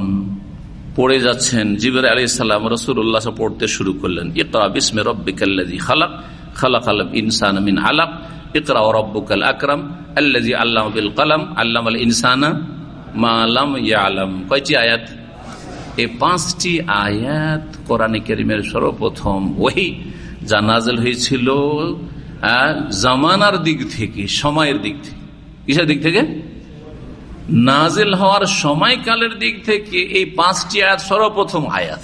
পড়ে যাচ্ছেন জিবর আলী সাল্লাম রসুল্লাহ পড়তে শুরু করলেন, ইকরা, বিসমে রব্বিকাল্লাজি খালাক খালাক আলম ইনসান মিন আলাক, ইকরা ও রব্বুকাল আকরাম আল্লাজি আল্লাহ বিল কালাম আল্লাম আল ইনসানা মালাম ইয়ালাম। কয়টি আয়াত? এই পাঁচটি আয়াত কোরআন করিমের সর্বপ্রথম ওই যা নাজল হয়েছিল জামানার দিক থেকে, সময়ের দিক থেকে। কিসের দিক থেকে? নাজেল হওয়ার সময়কালের দিক থেকে এই পাঁচটি আয়াত সর্বপ্রথম আয়াত।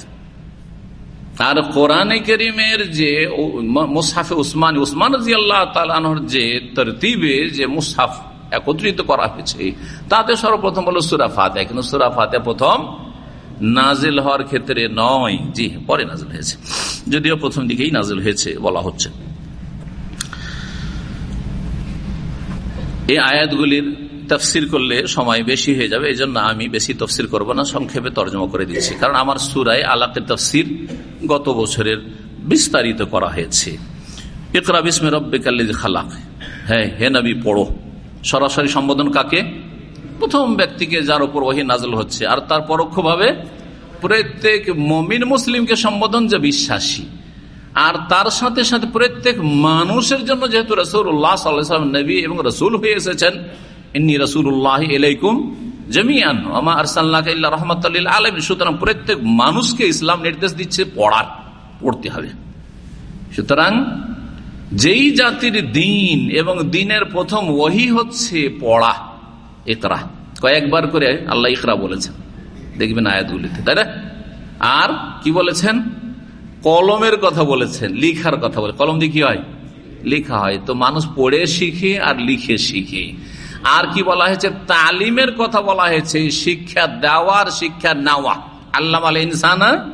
আর কোরআনে করিমের যে মুসাফে উসমান উসমান তালানোর যে তরতিবে, যে মুসাফ একত্রিত করা হয়েছে, তাতে সর্বপ্রথম হলো সুরা ফাতে কিন্তু সুরাফাতে প্রথম? নাজেল হওয়ার ক্ষেত্রে নয়। জি, পরে নাজেল হয়েছে। যদিও প্রথম দিকেই নাজেল হয়েছে বলা হচ্ছে। এই আয়াতগুলির তফসির করলে সময় বেশি হয়ে যাবে এই জন্য আমি বেশি তফসির করব না, সংক্ষেপে তর্জমা করে দিচ্ছি। কারণ আমার সুরায় আলাকের তফসির গত বছরের বিস্তারিত করা হয়েছে। ইকরা বিসমে খালাক। হ্যাঁ হে নবী, পড়ো। সরাসরি সম্বোধন কাকে? প্রথম ব্যক্তিকে যার উপর ওহি নাজল হচ্ছে। আর তার পরোক্ষভাবে প্রত্যেক মমিন মুসলিমকে সম্বোধন যে বিশ্বাসী। আর তার সাথে সাথে প্রত্যেক মানুষের জন্য যেহেতু রসুল্লাহ সাল্লাম নবী এবং রসুল হয়ে এসেছেন, ইন্নি রসুল্লাহ এলাইকুম জমিয়ান আমা আরসাল্লাহ রহমত আলম সুতরাং প্রত্যেক মানুষকে ইসলাম নির্দেশ দিচ্ছে পড়ার, পড়তে হবে। সুতরাং যেই জাতির দিন এবং দিনের প্রথম ওহি হচ্ছে পড়া ইকরা কয়েকবার করে আল্লাহ ইকরা বলেছেন। দেখবেন আয়াতগুলিতে, তাই না? আর কি বলেছেন? কলমের কথা বলেছেন, লিখার কথা বলে কলম দিয়ে কি হয়? লিখা হয়। তো মানুষ পড়ে শিখে আর লিখে শিখে। আর কি বলা হয়েছে? তালিমের কথা বলা হয়েছে। শিক্ষা দেওয়ার শিক্ষা নেওয়া। আল্লাহ আল ইনসানা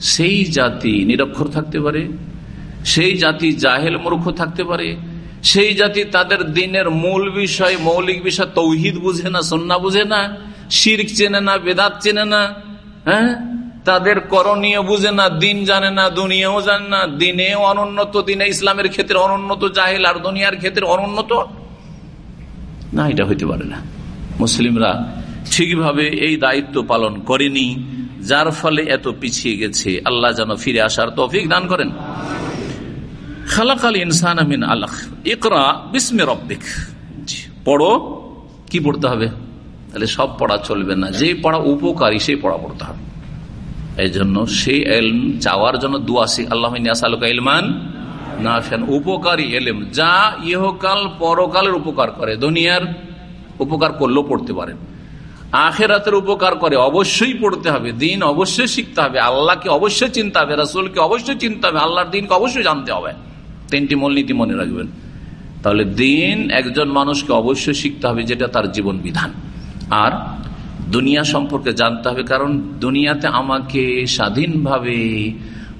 সেই জাতি নিরক্ষর থাকতে পারে। সেই জাতি জাহেল মূর্খ থাকতে পারে। সেই জাতি তাদের দিনের মূল বিষয়, মৌলিক বিষয় তৌহিদ বুঝে না সন্না বুঝে না, শির্ক চেনে না, বেদাত চেনে না হ্যাঁ? তাদের করণীয় বুঝে না, দিন জানে না, দুনিয়াও জানে না দিনে অনুন্নত, দিনে ইসলামের ক্ষেত্রে অনুন্নত, জাহেল আর দুনিয়ার ক্ষেত্রে অনুন্নত। না, এটা হইতে পারে না। মুসলিমরা ঠিকভাবে এই দায়িত্ব পালন করেনি, যার ফলে এত পিছিয়ে গেছে। আল্লাহ যেন ফিরে আসার তৌফিক দান করেন। খালাকাল ইনসান আমিন আল্লাহ ইকরা বিস্মে রব্বিক। পড়ো, কি পড়তে হবে? তাহলে সব পড়া চলবে না। যে পড়া উপকারী, সেই পড়া পড়তে হবে। এই জন্য সেই এলম চাওয়ার জন্য দুয়াশি আল্লাহ ইলমান না ফেন উপকারী এলেম। যা ইহকাল, পরকালের উপকার করে। দুনিয়ার উপকার করলেও পড়তে পারেন আখেরাতের উপকার করে। অবশ্যই পড়তে হবে। দিন অবশ্যই শিখতে হবে। আল্লাহকে অবশ্যই চিনতে হবে। রাসুলকে অবশ্যই চিনতে হবে। আল্লাহর দিনকে অবশ্যই জানতে হবে। তিনটি মূলনীতি মনে রাখবেন। তাহলে দিন একজন মানুষকে অবশ্যই শিখতে হবে যেটা তার জীবন বিধান। আর দুনিয়া সম্পর্কে জানতে হবে, কারণ দুনিয়াতে আমাকে স্বাধীনভাবে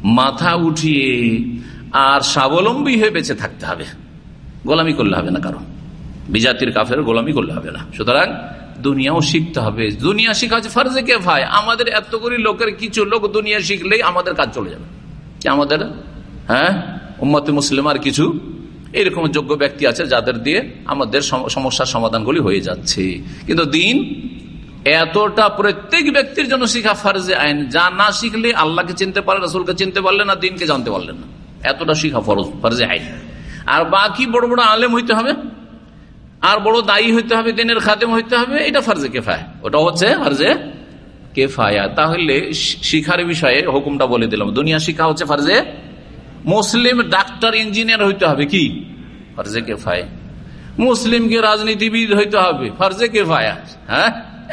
মাথা উঠিয়ে আর স্বাবলম্বী হয়ে বেঁচে থাকতে হবে। গোলামি করলে হবে না কারণ বিজাতির কাফের গোলামি করলে হবে না। সুতরাং দুনিয়াও শিখতে হবে। দুনিয়া শিখা হচ্ছে ফার্জে কে ভাই? আমাদের এত করি লোকের কিছু লোক দুনিয়া শিখলেই আমাদের কাজ চলে যাবে। আমাদের? হ্যাঁ? উম্মতে মুসলিম আর কিছু এরকম যোগ্য ব্যক্তি আছে যাদের দিয়ে আমাদের সমস্যার সমাধানগুলি হয়ে যাচ্ছে। কিন্তু দিন এতটা প্রত্যেক ব্যক্তির জন্য শিখা ফার্জে আইন। যা না শিখলে আল্লাহকে চিনতে পারলেন রসুলকে চিনতে পারলেন না, দিনকে জানতে পারলেন না। এতটা শিখা ফরজ, ফার্জে আইন। আর বাকি বড় বড় আলেম হইতে হবে, আর বড় দায়ী হইতে হবে, দিনের খাদেম হইতে হবে, এটা ফার্জে কেফায় ওটা হচ্ছে ফার্জে কেফায়া তাহলে শিখার বিষয়ে হুকুমটা বলে দিলাম। দুনিয়া শিখা হচ্ছে ফার্জে মুসলিম ডাক্তার, ইঞ্জিনিয়ার হইতে হবে কি? ফার্জে কেফায়। মুসলিমকে রাজনীতিবিদ হইতে হবে, ফার্জে কেফায়া। হ্যাঁ?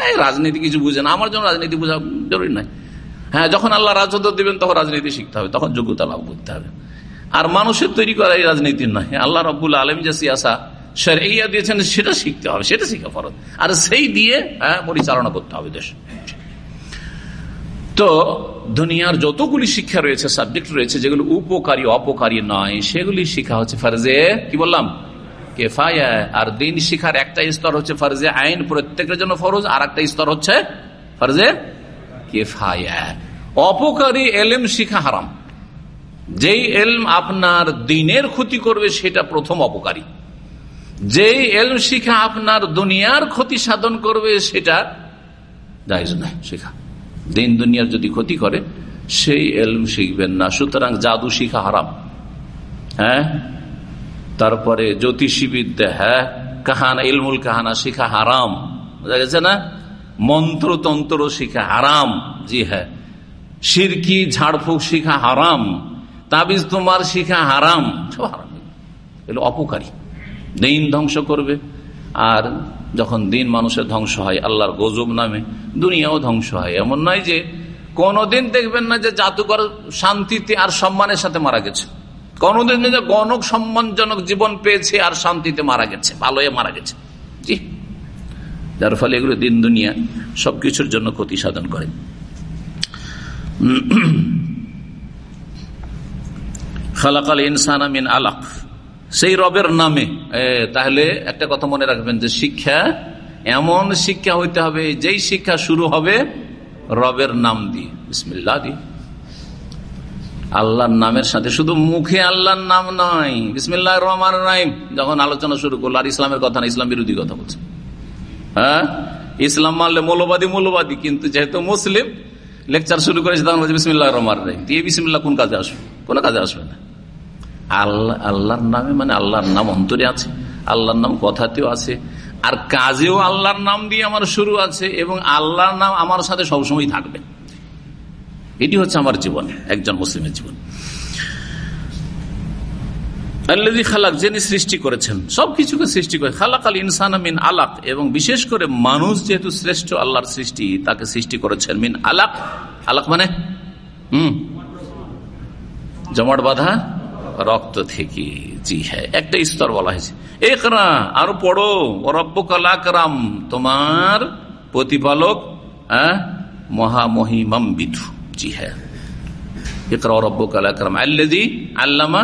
এই রাজনীতি কিছু বুঝে না, আমার জন্য রাজনীতি বোঝা জরুরি নাই হ্যাঁ যখন আল্লাহ রাজত্ব দিবেন, তখন রাজনীতি শিখতে হবে, তখন যোগ্যতা লাভ করতে হবে। আর মানুষের তৈরি করা এই রাজনীতি নয়। আল্লাহ রব্বুল আলম যে সিয়াসা সেরাইয়া দিয়েছেন, সেটা শিখতে হবে, সেটা শিখা ফরত আর সেই দিয়ে হ্যাঁ পরিচালনা করতে হবে দেশ। তো দুনিয়ার যতগুলি শিক্ষা রয়েছে সাবজেক্ট রয়েছে, যেগুলো উপকারী, অপকারী নয়, সেগুলি শিখা হচ্ছে ফার্জে, কি বললাম? কেফায়া। আর দিন শিখার একটা স্তর হচ্ছে ফার্জে আইন, প্রত্যেকের জন্য ফরজ আর একটা স্তর হচ্ছে ফার্জে কেফায়া। অপকারী এলেম শিখা হারাম। যেই এলম আপনার দিনের ক্ষতি করবে, সেটা প্রথম অপকারী। যেই এলম শিখা আপনার দুনিয়ার ক্ষতি সাধন করবে, সেটা জায়জ নয়, শিখা। দিন দুনিয়ার যদি ক্ষতি করে, সেই এলম শিখবেন না। সুতরাং জাদু শিখা হারাম। হ্যাঁ? তারপরে জ্যোতিষীবিদ্যা হ্যাঁ? কাহানা, ইলমুল কাহানা শিখা হারাম। বোঝা গেছে না? মন্ত্রতন্ত্র শিখা হারাম। জি হ্যাঁ। সিরকি, ঝাড়ফুক শিখা হারাম। তাবিজ তোমার শিখা হারাম। সব হারাম। এগুলো অপকারী। দিন ধ্বংস করবে। আর যখন দিন মানুষের ধ্বংস হয়, আল্লাহর গজব নামে, দুনিয়াও ধ্বংস হয়। এমন নয় যে কোনদিন দেখবেন না যে জাদুঘর শান্তিতে আর সম্মানের সাথে মারা গেছে। কোনদিন যে গণক সম্মানজনক জীবন পেয়েছে আর শান্তিতে মারা গেছে ভালো মারা গেছে। জি। যার ফলে এগুলো দিন দুনিয়া সবকিছুর জন্য ক্ষতি সাধন করে। খালাকাল ইনসান আমিন আলাক। সেই রবের নামে। তাহলে একটা কথা মনে রাখবেন যে শিক্ষা, এমন শিক্ষা হইতে হবে, যেই শিক্ষা শুরু হবে রবের নাম দিয়ে। বিসমিল্লা দিয়ে। আল্লাহর নামের সাথে শুধু মুখে আল্লাহর নাম নয় বিসমিল্লাহ রহমান রাহিম। যখন আলোচনা শুরু করল, আর ইসলামের কথা না, ইসলাম বিরোধী কথা বলছে। হ্যাঁ? ইসলাম মানলে মৌলবাদী মৌলবাদী, কিন্তু যেহেতু মুসলিম, লেকচার শুরু করেছে, তখন বলছে বিসমিল্লাহ রহমান রাহিম। এই বিসমিল্লা কোন কাজে আসবে? কোন কাজে আসবে না। আল্লাহ আল্লাহর নামে মানে আল্লাহর নাম অন্তরে আছে, আল্লাহর নাম কথাতেও আছে, আর কাজেও আল্লাহর নাম দিয়ে আমার শুরু আছে এবং আল্লাহর নাম আমার সাথে সবসময় থাকবে। এটি হচ্ছে আমার জীবন, একজন মুসলিমের জীবন। খালাক যিনি সৃষ্টি করেছেন সৃষ্টি করে খালাক আল ইনসান মিন এবং বিশেষ করে মানুষ যেহেতু শ্রেষ্ঠ আল্লাহর সৃষ্টি, তাকে সৃষ্টি করেছেন মিন মানে? হম। জমাট বাঁধা? রক্ত থেকে, জি হ্যাঁ একটা স্তর বলা হয়েছে। একরা আরও পড়ো রব্বকালাকরাম তোমার প্রতিপালক মহামহিমাম বিধু, জি হ্যাঁ। একরা রব্বকালাকরাম আল্লাদি আল্লামা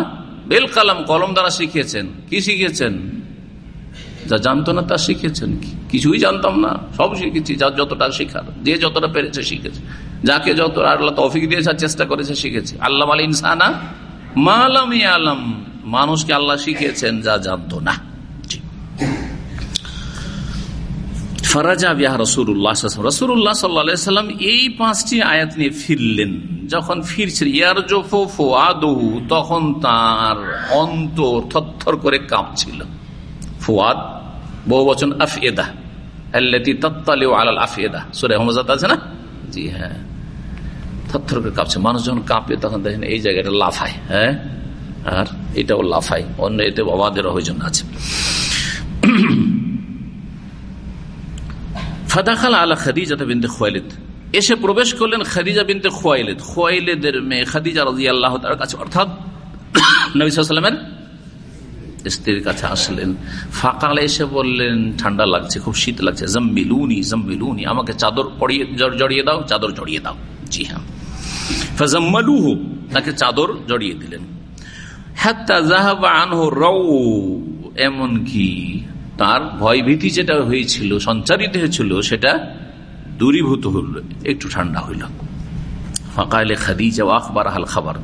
বেল কালাম কলম দ্বারা শিখিয়েছেন। কি শিখিয়েছেন? যা জানতো না তা শিখেছেন কিছুই জানতাম না, সব শিখেছি যার যতটা শিখার, যে যতটা পেরেছে শিখেছে। যাকে যত, আল্লাহ তফিক দিয়েছে চেষ্টা করেছে শিখেছে। আল্লাহ আলী ইনসানা মালাম আলম মানুষকে আল্লাহ শিখিয়েছেন, যা জানতো না। এই পাঁচটি আয়াত নিয়ে ফিরলেন। যখন তখন তার অন্তর থরথর করে কাঁপছিল। ফোয়াদ বহু বচন আফেদা আল্লাতি তত্তালে আলাল আফেদা সুরে আছে না? জি হ্যাঁ। থরথর করে কাঁপছে। মানুষ যখন কাঁপে, তখন দেখেন এই জায়গাটা লাফায় হ্যাঁ? আর এটাও লাফায়। অন্য এতে অবাধের অভিযোগ আছে। ফাদাখাল আলা খাদিজা বিনতে খোয়ালিদ এসে প্রবেশ করলেন খাদিজা বিনতে খোয়াইলেদ। খোয়াইলেদের মেয়ে খাদিজা রাজি আল্লাহ তার কাছে, অর্থাৎ নবিসামের স্ত্রীর কাছে আসলেন। ফাঁকালে এসে বললেন, ঠান্ডা লাগছে, খুব শীত লাগছে। জম্বিলুনি জম্বিলুনি, আমাকে চাদর পড়িয়ে জড়িয়ে দাও, চাদর জড়িয়ে দাও। জি হ্যাঁ। ফাজাম্মালুহু, তাকে চাদর জড়িয়ে দিলেন। হাত্তা জাহাবা আনহু রৌ এমনকি তার ভয়ভীতি যেটা হয়েছিল, সঞ্চারিত হয়েছিল, সেটা দূরীভূত হইল একটু ঠান্ডা হইল। ফাঁকাইলে খাদিজা আখবর হাল খাবার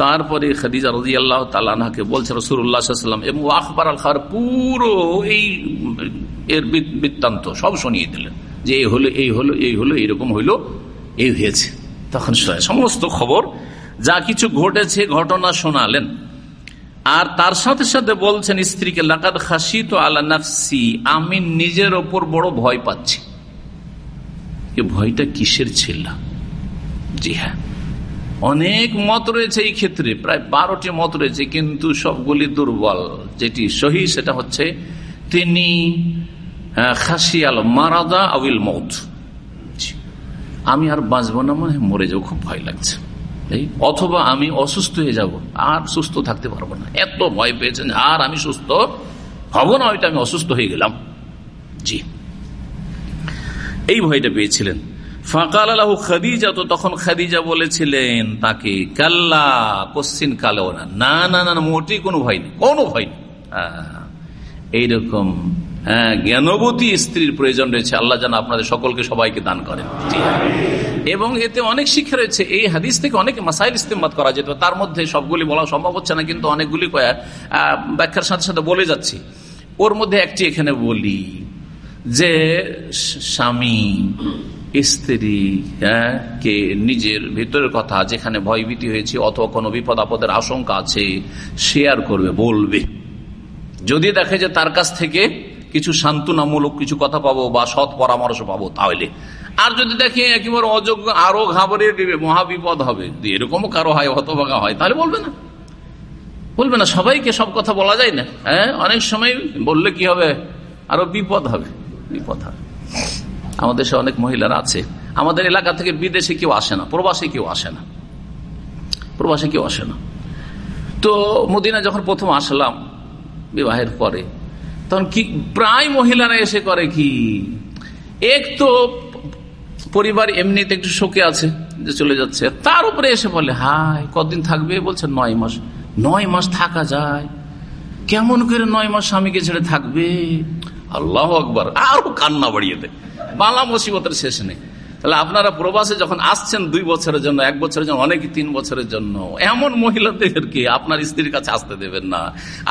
তারপরে খাদিজা রাজি আল্লাহ তালাকে বলছে রসুল্লাহাম এবং আখবর আল খাবার পুরো এই, এর বৃত্তান্ত সব শুনিয়ে দিলেন যে এই হলো এই হলো এই হলো এইরকম হইল, এই হয়েছে। তখন সমস্ত খবর যা কিছু ঘটেছে, ঘটনা শোনালেন। আর তার সাথে সাথে বলছেন, স্ত্রীকে, লাকাদ খাসি তো আল্লাহ নাফসি, আমি নিজের ওপর বড় ভয় পাচ্ছি। ভয়টা কিসের ছিল? জি হ্যাঁ অনেক মত রয়েছে এই ক্ষেত্রে, প্রায় বারোটি মত রয়েছে, কিন্তু সবগুলি দুর্বল। যেটি সহি, সেটা হচ্ছে, তিনি খাসি আল মারাদা আউিল মত আমি আর বাঁচবো না মানে মরে যাব খুব ভয় লাগছে। এই, অথবা আমি অসুস্থ হয়ে যাব, আর সুস্থ থাকতে পারব না। এত ভয় পেয়েছেন, আর আমি সুস্থ হব না, ওইটা আমি অসুস্থ হয়ে গেলাম। জি। এই ভয়টা পেয়েছিলেন। ফাঁকাল আল্লাহ খাদিজা, তো তখন খাদিজা বলেছিলেন তাকে, কাল্লা কোশ্চিন কালো না। না না না মোটেই কোনো ভয় নেই, কোনো ভয় নেই। এইরকম হ্যাঁ জ্ঞানবতী স্ত্রীর প্রয়োজন রয়েছে। আল্লাহ যেন আপনাদের সকলকে সবাইকে দান করেন। এবং এতে অনেক শিক্ষা রয়েছে। এই হাদিস থেকে অনেক মাসাইল ইস্তেমাত করা যেত। তার মধ্যে সবগুলি বলা সম্ভব হচ্ছে না, কিন্তু অনেকগুলি ব্যাখ্যার সাথে সাথে বলে যাচ্ছি। ওর মধ্যে একটি এখানে বলি যে, স্বামী, স্ত্রী হ্যাঁ কে নিজের ভিতরের কথা, যেখানে ভয়ভীতি হয়েছে অথবা কোনো বিপদ আপদের আশঙ্কা আছে শেয়ার করবে, বলবে। যদি দেখে যে তার কাছ থেকে কিছু সান্ত্বনামূলক কিছু কথা পাবো বা সৎ পরামর্শ পাবো তাহলে। আর যদি দেখে একেবারে অযোগ্য, আরও ঘাবড়িয়ে দিবে, মহাবিপদ হবে এরকমও কারও হয়, হতভাগা হয়, তাহলে বলবে না। বলবে না, সবাইকে সব কথা বলা যায় না। হ্যাঁ অনেক সময় বললে কি হবে? আরও বিপদ হবে বিপদ হবে। আমাদের দেশে অনেক মহিলারা আছে। আমাদের এলাকা থেকে বিদেশে কেউ আসে না, প্রবাসে কেউ আসে না। প্রবাসে কেউ আসে না। তো মদিনা যখন প্রথম আসলাম, বিবাহের পরে তখন কি, প্রায় মহিলারা এসে করে কি? এক তো পরিবার এমনিতে একটু শোকে আছে যে চলে যাচ্ছে। তার উপরে এসে বলে হাই কদিন থাকবে? বলছে, নয় মাস। নয় মাস থাকা যায়। কেমন করে নয় মাস স্বামীকে ছেড়ে থাকবে? আল্লাহ আকবর। আরও কান্না বাড়িয়ে দেয়। বালা মুসিবতের শেষ নেই। তাহলে আপনারা প্রবাসে যখন আসছেন দুই বছরের জন্য, এক বছরের জন্য, অনেক তিন বছরের জন্য, এমন মহিলাদেরকে আপনার স্ত্রীর কাছে আসতে দেবেন না,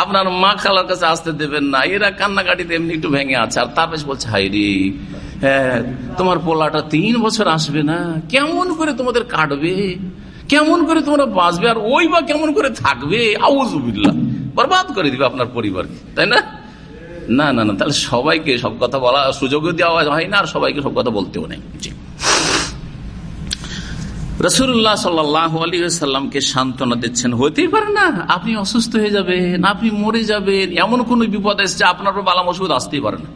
আপনার মা খালার কাছে আসতে দেবেন না, এরা কান্নাকাটিতে এমনি একটু ভেঙে আছে, আর তাপেশ বলছে হাইরি হ্যাঁ তোমার পোলাটা তিন বছর আসবে না, কেমন করে তোমাদের কাটবে, কেমন করে তোমরা বাঁচবে, আর ওই বা কেমন করে থাকবে আউজুবিল্লা বরবাদ করে দিবে আপনার পরিবারকে, তাই না? না না না, তাহলে সবাইকে সব কথা বলা সুযোগও দেওয়া হয় না, আর সবাইকে সব কথা বলতেও নেই রসুল্লাহ সাল্লাহ আলী সাল্লামকে সান্ত্বনা দিচ্ছেন। হতেই পারে না। আপনি অসুস্থ হয়ে যাবেন, আপনি মরে যাবেন, এমন কোন বিপদ এসছে, আপনার বালা মসুদ আসতেই পারে না।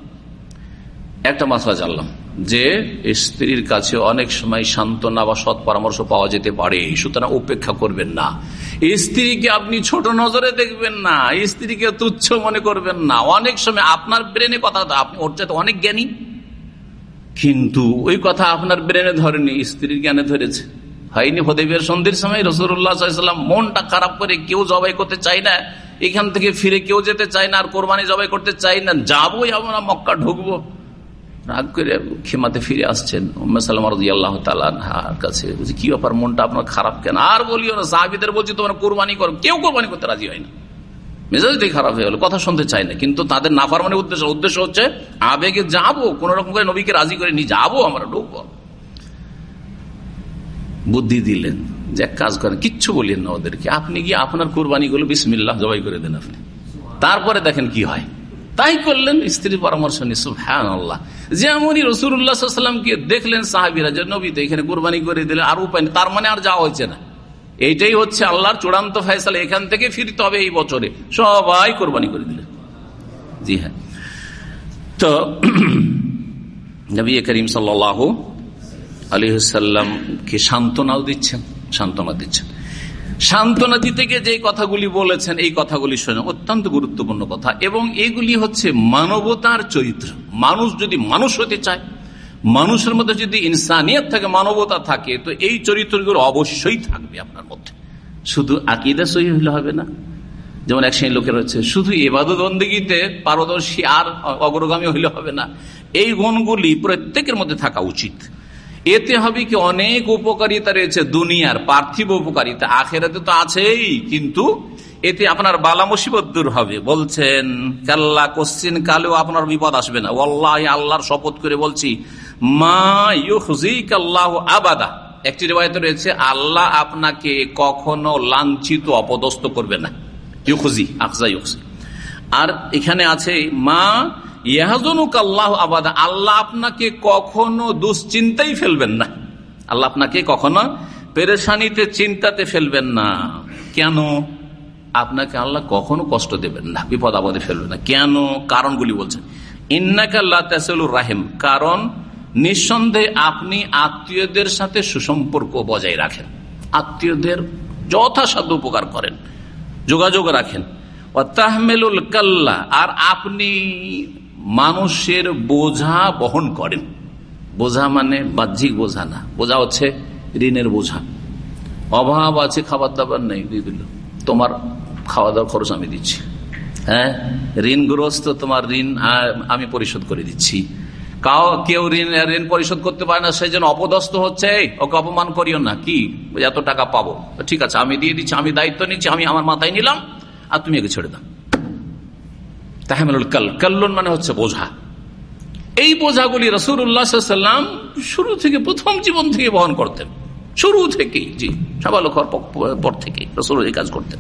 একটা মাসলা জানলাম যে স্ত্রীর কাছে অনেক সময় সান্ত্বনা বা সৎ পরামর্শ পাওয়া যেতে পারে, সুতরাং উপেক্ষা করবেন না। স্ত্রীকে আপনি ছোট নজরে দেখবেন না স্ত্রীকে তুচ্ছ মনে করবেন না। অনেক সময় আপনার ব্রেনে কথা, আপনি ওর চাইতে অনেক জ্ঞানী। কিন্তু ওই কথা আপনার ব্রেনে ধরেনি, স্ত্রীর জ্ঞানে ধরেছে। হয়নি হদেবের সন্ধির সময় রসুল্লাহাম মনটা খারাপ করে কেউ জবাই করতে চায় না। এখান থেকে ফিরে কেউ যেতে চায় না আর কোরবানি জবাই করতে চাই না। যাবোই আমরা মক্কা ঢুকবো। রাগ করে খেমাতে ফিরে আসছেন তালার কাছে। কি ব্যাপার, মনটা আপনার খারাপ কেন? আর বলিও না, সাহাবিদের বলছি, তোমার কোরবানি করো। কেউ কোরবানি করতে রাজি হয় না। মেজাজটাই খারাপ হয়ে গেল, কথা শুনতে চায় না। কিন্তু তাদের নাফার মানে উদ্দেশ্য উদ্দেশ্য হচ্ছে, আবেগে যাব কোন রকম করে নবীকে রাজি করে নিয়ে যাব, আমরা ঢুকবো। বুদ্ধি দিলেন, যে এক কাজ করেন, কিচ্ছু বলিয়েন না ওদেরকে। আপনি গিয়ে আপনার কোরবানি গুলো বিসমিল্লাহ জবাই করে দেন আপনি। তারপরে দেখেন কি হয়। তাই করলেন, স্ত্রীর পরামর্শ নিয়ে হ্যাঁ আল্লাহ যেমনই রসুল্লাহামকে দেখলেন সাহাবিরা, যে নবী তো এখানে কোরবানি করে দিলেন, আর উপায় তার মানে আর যাওয়া হয়েছে না। এইটাই হচ্ছে আল্লাহর চূড়ান্ত ফয়সালা, এখান থেকে ফিরতে হবে এই বছরে। সবাই কোরবানি করে দিলেন। জি হ্যাঁ। তো, নবী করিম সাল্লাহ আলিহাল্লামকে সান্ত্বনাও দিচ্ছেন, সান্ত্বনা দিচ্ছেন। সান্ত্বনা দিতে গিয়ে যে কথাগুলি বলেছেন, এই কথাগুলি শোনে অত্যন্ত গুরুত্বপূর্ণ কথা। এবং এগুলি হচ্ছে মানবতার চরিত্র। মানুষ যদি মানুষ হতে চায়, মানুষের মধ্যে যদি ইনসানিয়ত থাকে, মানবতা থাকে, তো এই চরিত্রগুলো অবশ্যই থাকবে আপনার মধ্যে। শুধু আকিদা সহি হইলে হবে না। যেমন এক শ্রেণির লোকের হচ্ছে, শুধু এবাদতবন্দিগিতে পারদর্শী আর অগ্রগামী হইলে হবে না। এই গুণগুলি প্রত্যেকের মধ্যে থাকা উচিত। এতে হবে কি অনেক উপকারিতা রয়েছে দুনিয়ার, পার্থিব উপকারিতা। আখেরাতে তো আছেই, কিন্তু এতে আপনার বালা মুসিবত দূর হবে। বলছেন, কাল্লা কোশ্চিন কালেও আপনার বিপদ আসবে না। ওল্লাহ আল্লাহর শপথ করে বলছি, মা ইউজিকাল্লাহ আবাদা। একটি রেবায়ত রয়েছে, আল্লাহ আপনাকে কখনো লাঞ্ছিত, অপদস্থ করবে না। ইউখুজি আফজা ইউখজি। আর এখানে আছে, মা ইয়াহজনুক আল্লাহ আবাদা। আল্লাহ আপনাকে কখনো দুশ্চিন্তাই ফেলবেন না। আল্লাহ আপনাকে কখনো পেরেশানিতে, চিন্তাতে ফেলবেন না। কেন? আপনাকে আল্লাহ কখনো কষ্ট দেবেন না, বিপদ আপদে ফেলবেন না। কেন? কারণগুলি বলছেন। ইন্নাক আল্লাহ তাসলুর রাহেম। কারণ, নিঃসন্দেহে আপনি আত্মীয়দের সাথে সুসম্পর্ক বজায় রাখেন। আত্মীয়দের যথাসাধ্য উপকার করেন। যোগাযোগ রাখেন। তাহমেলুল কাল্লা। আর আপনি মানুষের বোঝা বহন করেন বোঝা মানে বাহ্যিক বোঝা না। বোঝা হচ্ছে ঋণের বোঝা। অভাব আছে খাবার দাবার নেই দিয়ে দিল তোমার খাওয়া দাওয়ার খরচ আমি দিচ্ছি। হ্যাঁ? ঋণগ্রস্ত, তোমার ঋণ আমি পরিশোধ করে দিচ্ছি। কাউ কেউ ঋণ ঋণ পরিশোধ করতে পারে না সেই জন্য অপদস্থ হচ্ছে ওকে অপমান করিও না। কি? এত টাকা পাবো। ঠিক আছে, আমি দিয়ে দিচ্ছি, আমি দায়িত্ব নিচ্ছি, আমি আমার মাথায় নিলাম, আর তুমি একে ছেড়ে দাও। তাহমেলুল কাল, কাল্লন মানে হচ্ছে বোঝা। এই বোঝাগুলি রসুরাম শুরু থেকে, প্রথম জীবন থেকে বহন করতেন। শুরু থেকেই, জি সাবালক পর থেকে রসুল এই কাজ করতেন।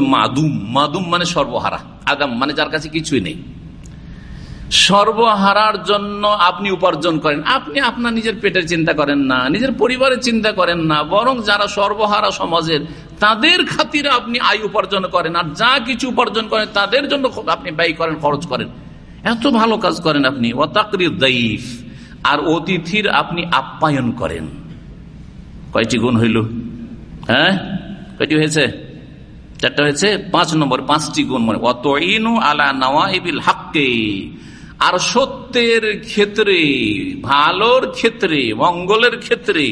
মাদুম মাদুম মানে সর্বহারা আগাম মানে যার কাছে কিছুই নেই। সর্বহারার জন্য আপনি উপার্জন করেন। আপনি আপনার নিজের পেটের চিন্তা করেন না, নিজের পরিবারের চিন্তা করেন না, বরং যারা সর্বহারা সমাজের, তাদের খাতিরে আপনি আয় উপার্জন করেন, আর যা কিছু উপার্জন করেন, তাদের জন্য আপনি ব্যয় করেন, খরচ করেন। এত ভালো কাজ করেন আপনি দাইফ আর অতিথির আপনি আপ্যায়ন করেন। কয়টি গুণ হইল? হ্যাঁ? কয়টি হয়েছে? চারটা হয়েছে? পাঁচ নম্বর, পাঁচটি গুণ মানে অত ইনু আলা নওয়াইবিল হাক্কে। আর সত্যের ক্ষেত্রে, ভালোর ক্ষেত্রে, মঙ্গলের ক্ষেত্রে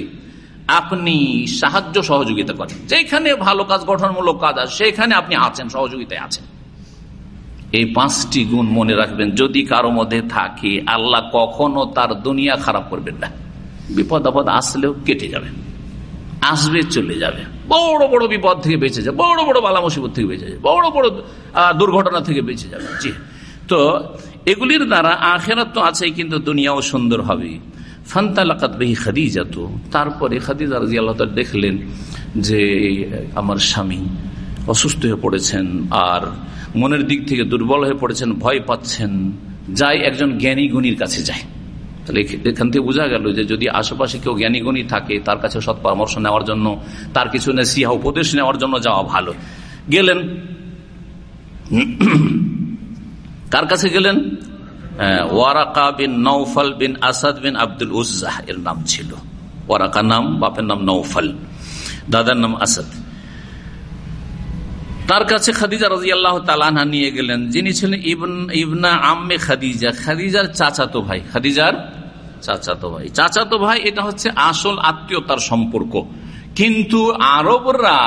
আপনি সাহায্য সহযোগিতা করেন। যেখানে ভালো কাজ, গঠনমূলক কাজ আছে, সেখানে আপনি আছেন, সহযোগিতায় আছেন। এই পাঁচটি গুণ মনে রাখবেন, যদি কারও মধ্যে থাকে, আল্লাহ কখনো তার দুনিয়া খারাপ করবেন না। বিপদ আপদ আসলেও কেটে যাবে, আসবে, চলে যাবে। বড় বড় বিপদ থেকে বেঁচে যাবে, বড় বড় বালা মুসিবত থেকে বেঁচে যাবে, বড় বড় দুর্ঘটনা থেকে বেঁচে যাবে। জি। তো এগুলির দ্বারা আখেরাত তো আছেই, কিন্তু দুনিয়াও সুন্দর হবে। বেহি তারপরে দেখলেন যে আমার স্বামী অসুস্থ হয়ে পড়েছেন আর মনের দিক থেকে দুর্বল হয়ে পড়েছেন, ভয় পাচ্ছেন। যাই, একজন জ্ঞানী গুণীর কাছে যায়। তাহলে এখান থেকে বোঝা গেল যে যদি আশেপাশে কেউ জ্ঞানী গুণী থাকে, তার কাছে সৎ পরামর্শ নেওয়ার জন্য, তার কিছু নেশিয়া উপদেশ নেওয়ার জন্য যাওয়া ভালো। গেলেন। কার কাছে গেলেন? Waraqa bin Nawfal bin Asad bin Abdul Uzza এর নাম ছিল। ওয়ারাকা নাম, বাপের নাম নৌফল দাদার নাম আসাদ। তার কাছে খাদিজা রাজি আল্লাহ তালানা নিয়ে গেলেন। যিনি ছিলেন ইবনা আম্মে খাদিজা। খাদিজার চাচাতো ভাই, খাদিজার চাচাতো ভাই। চাচাতো ভাই, এটা হচ্ছে আসল আত্মীয়তার সম্পর্ক। কিন্তু আরবরা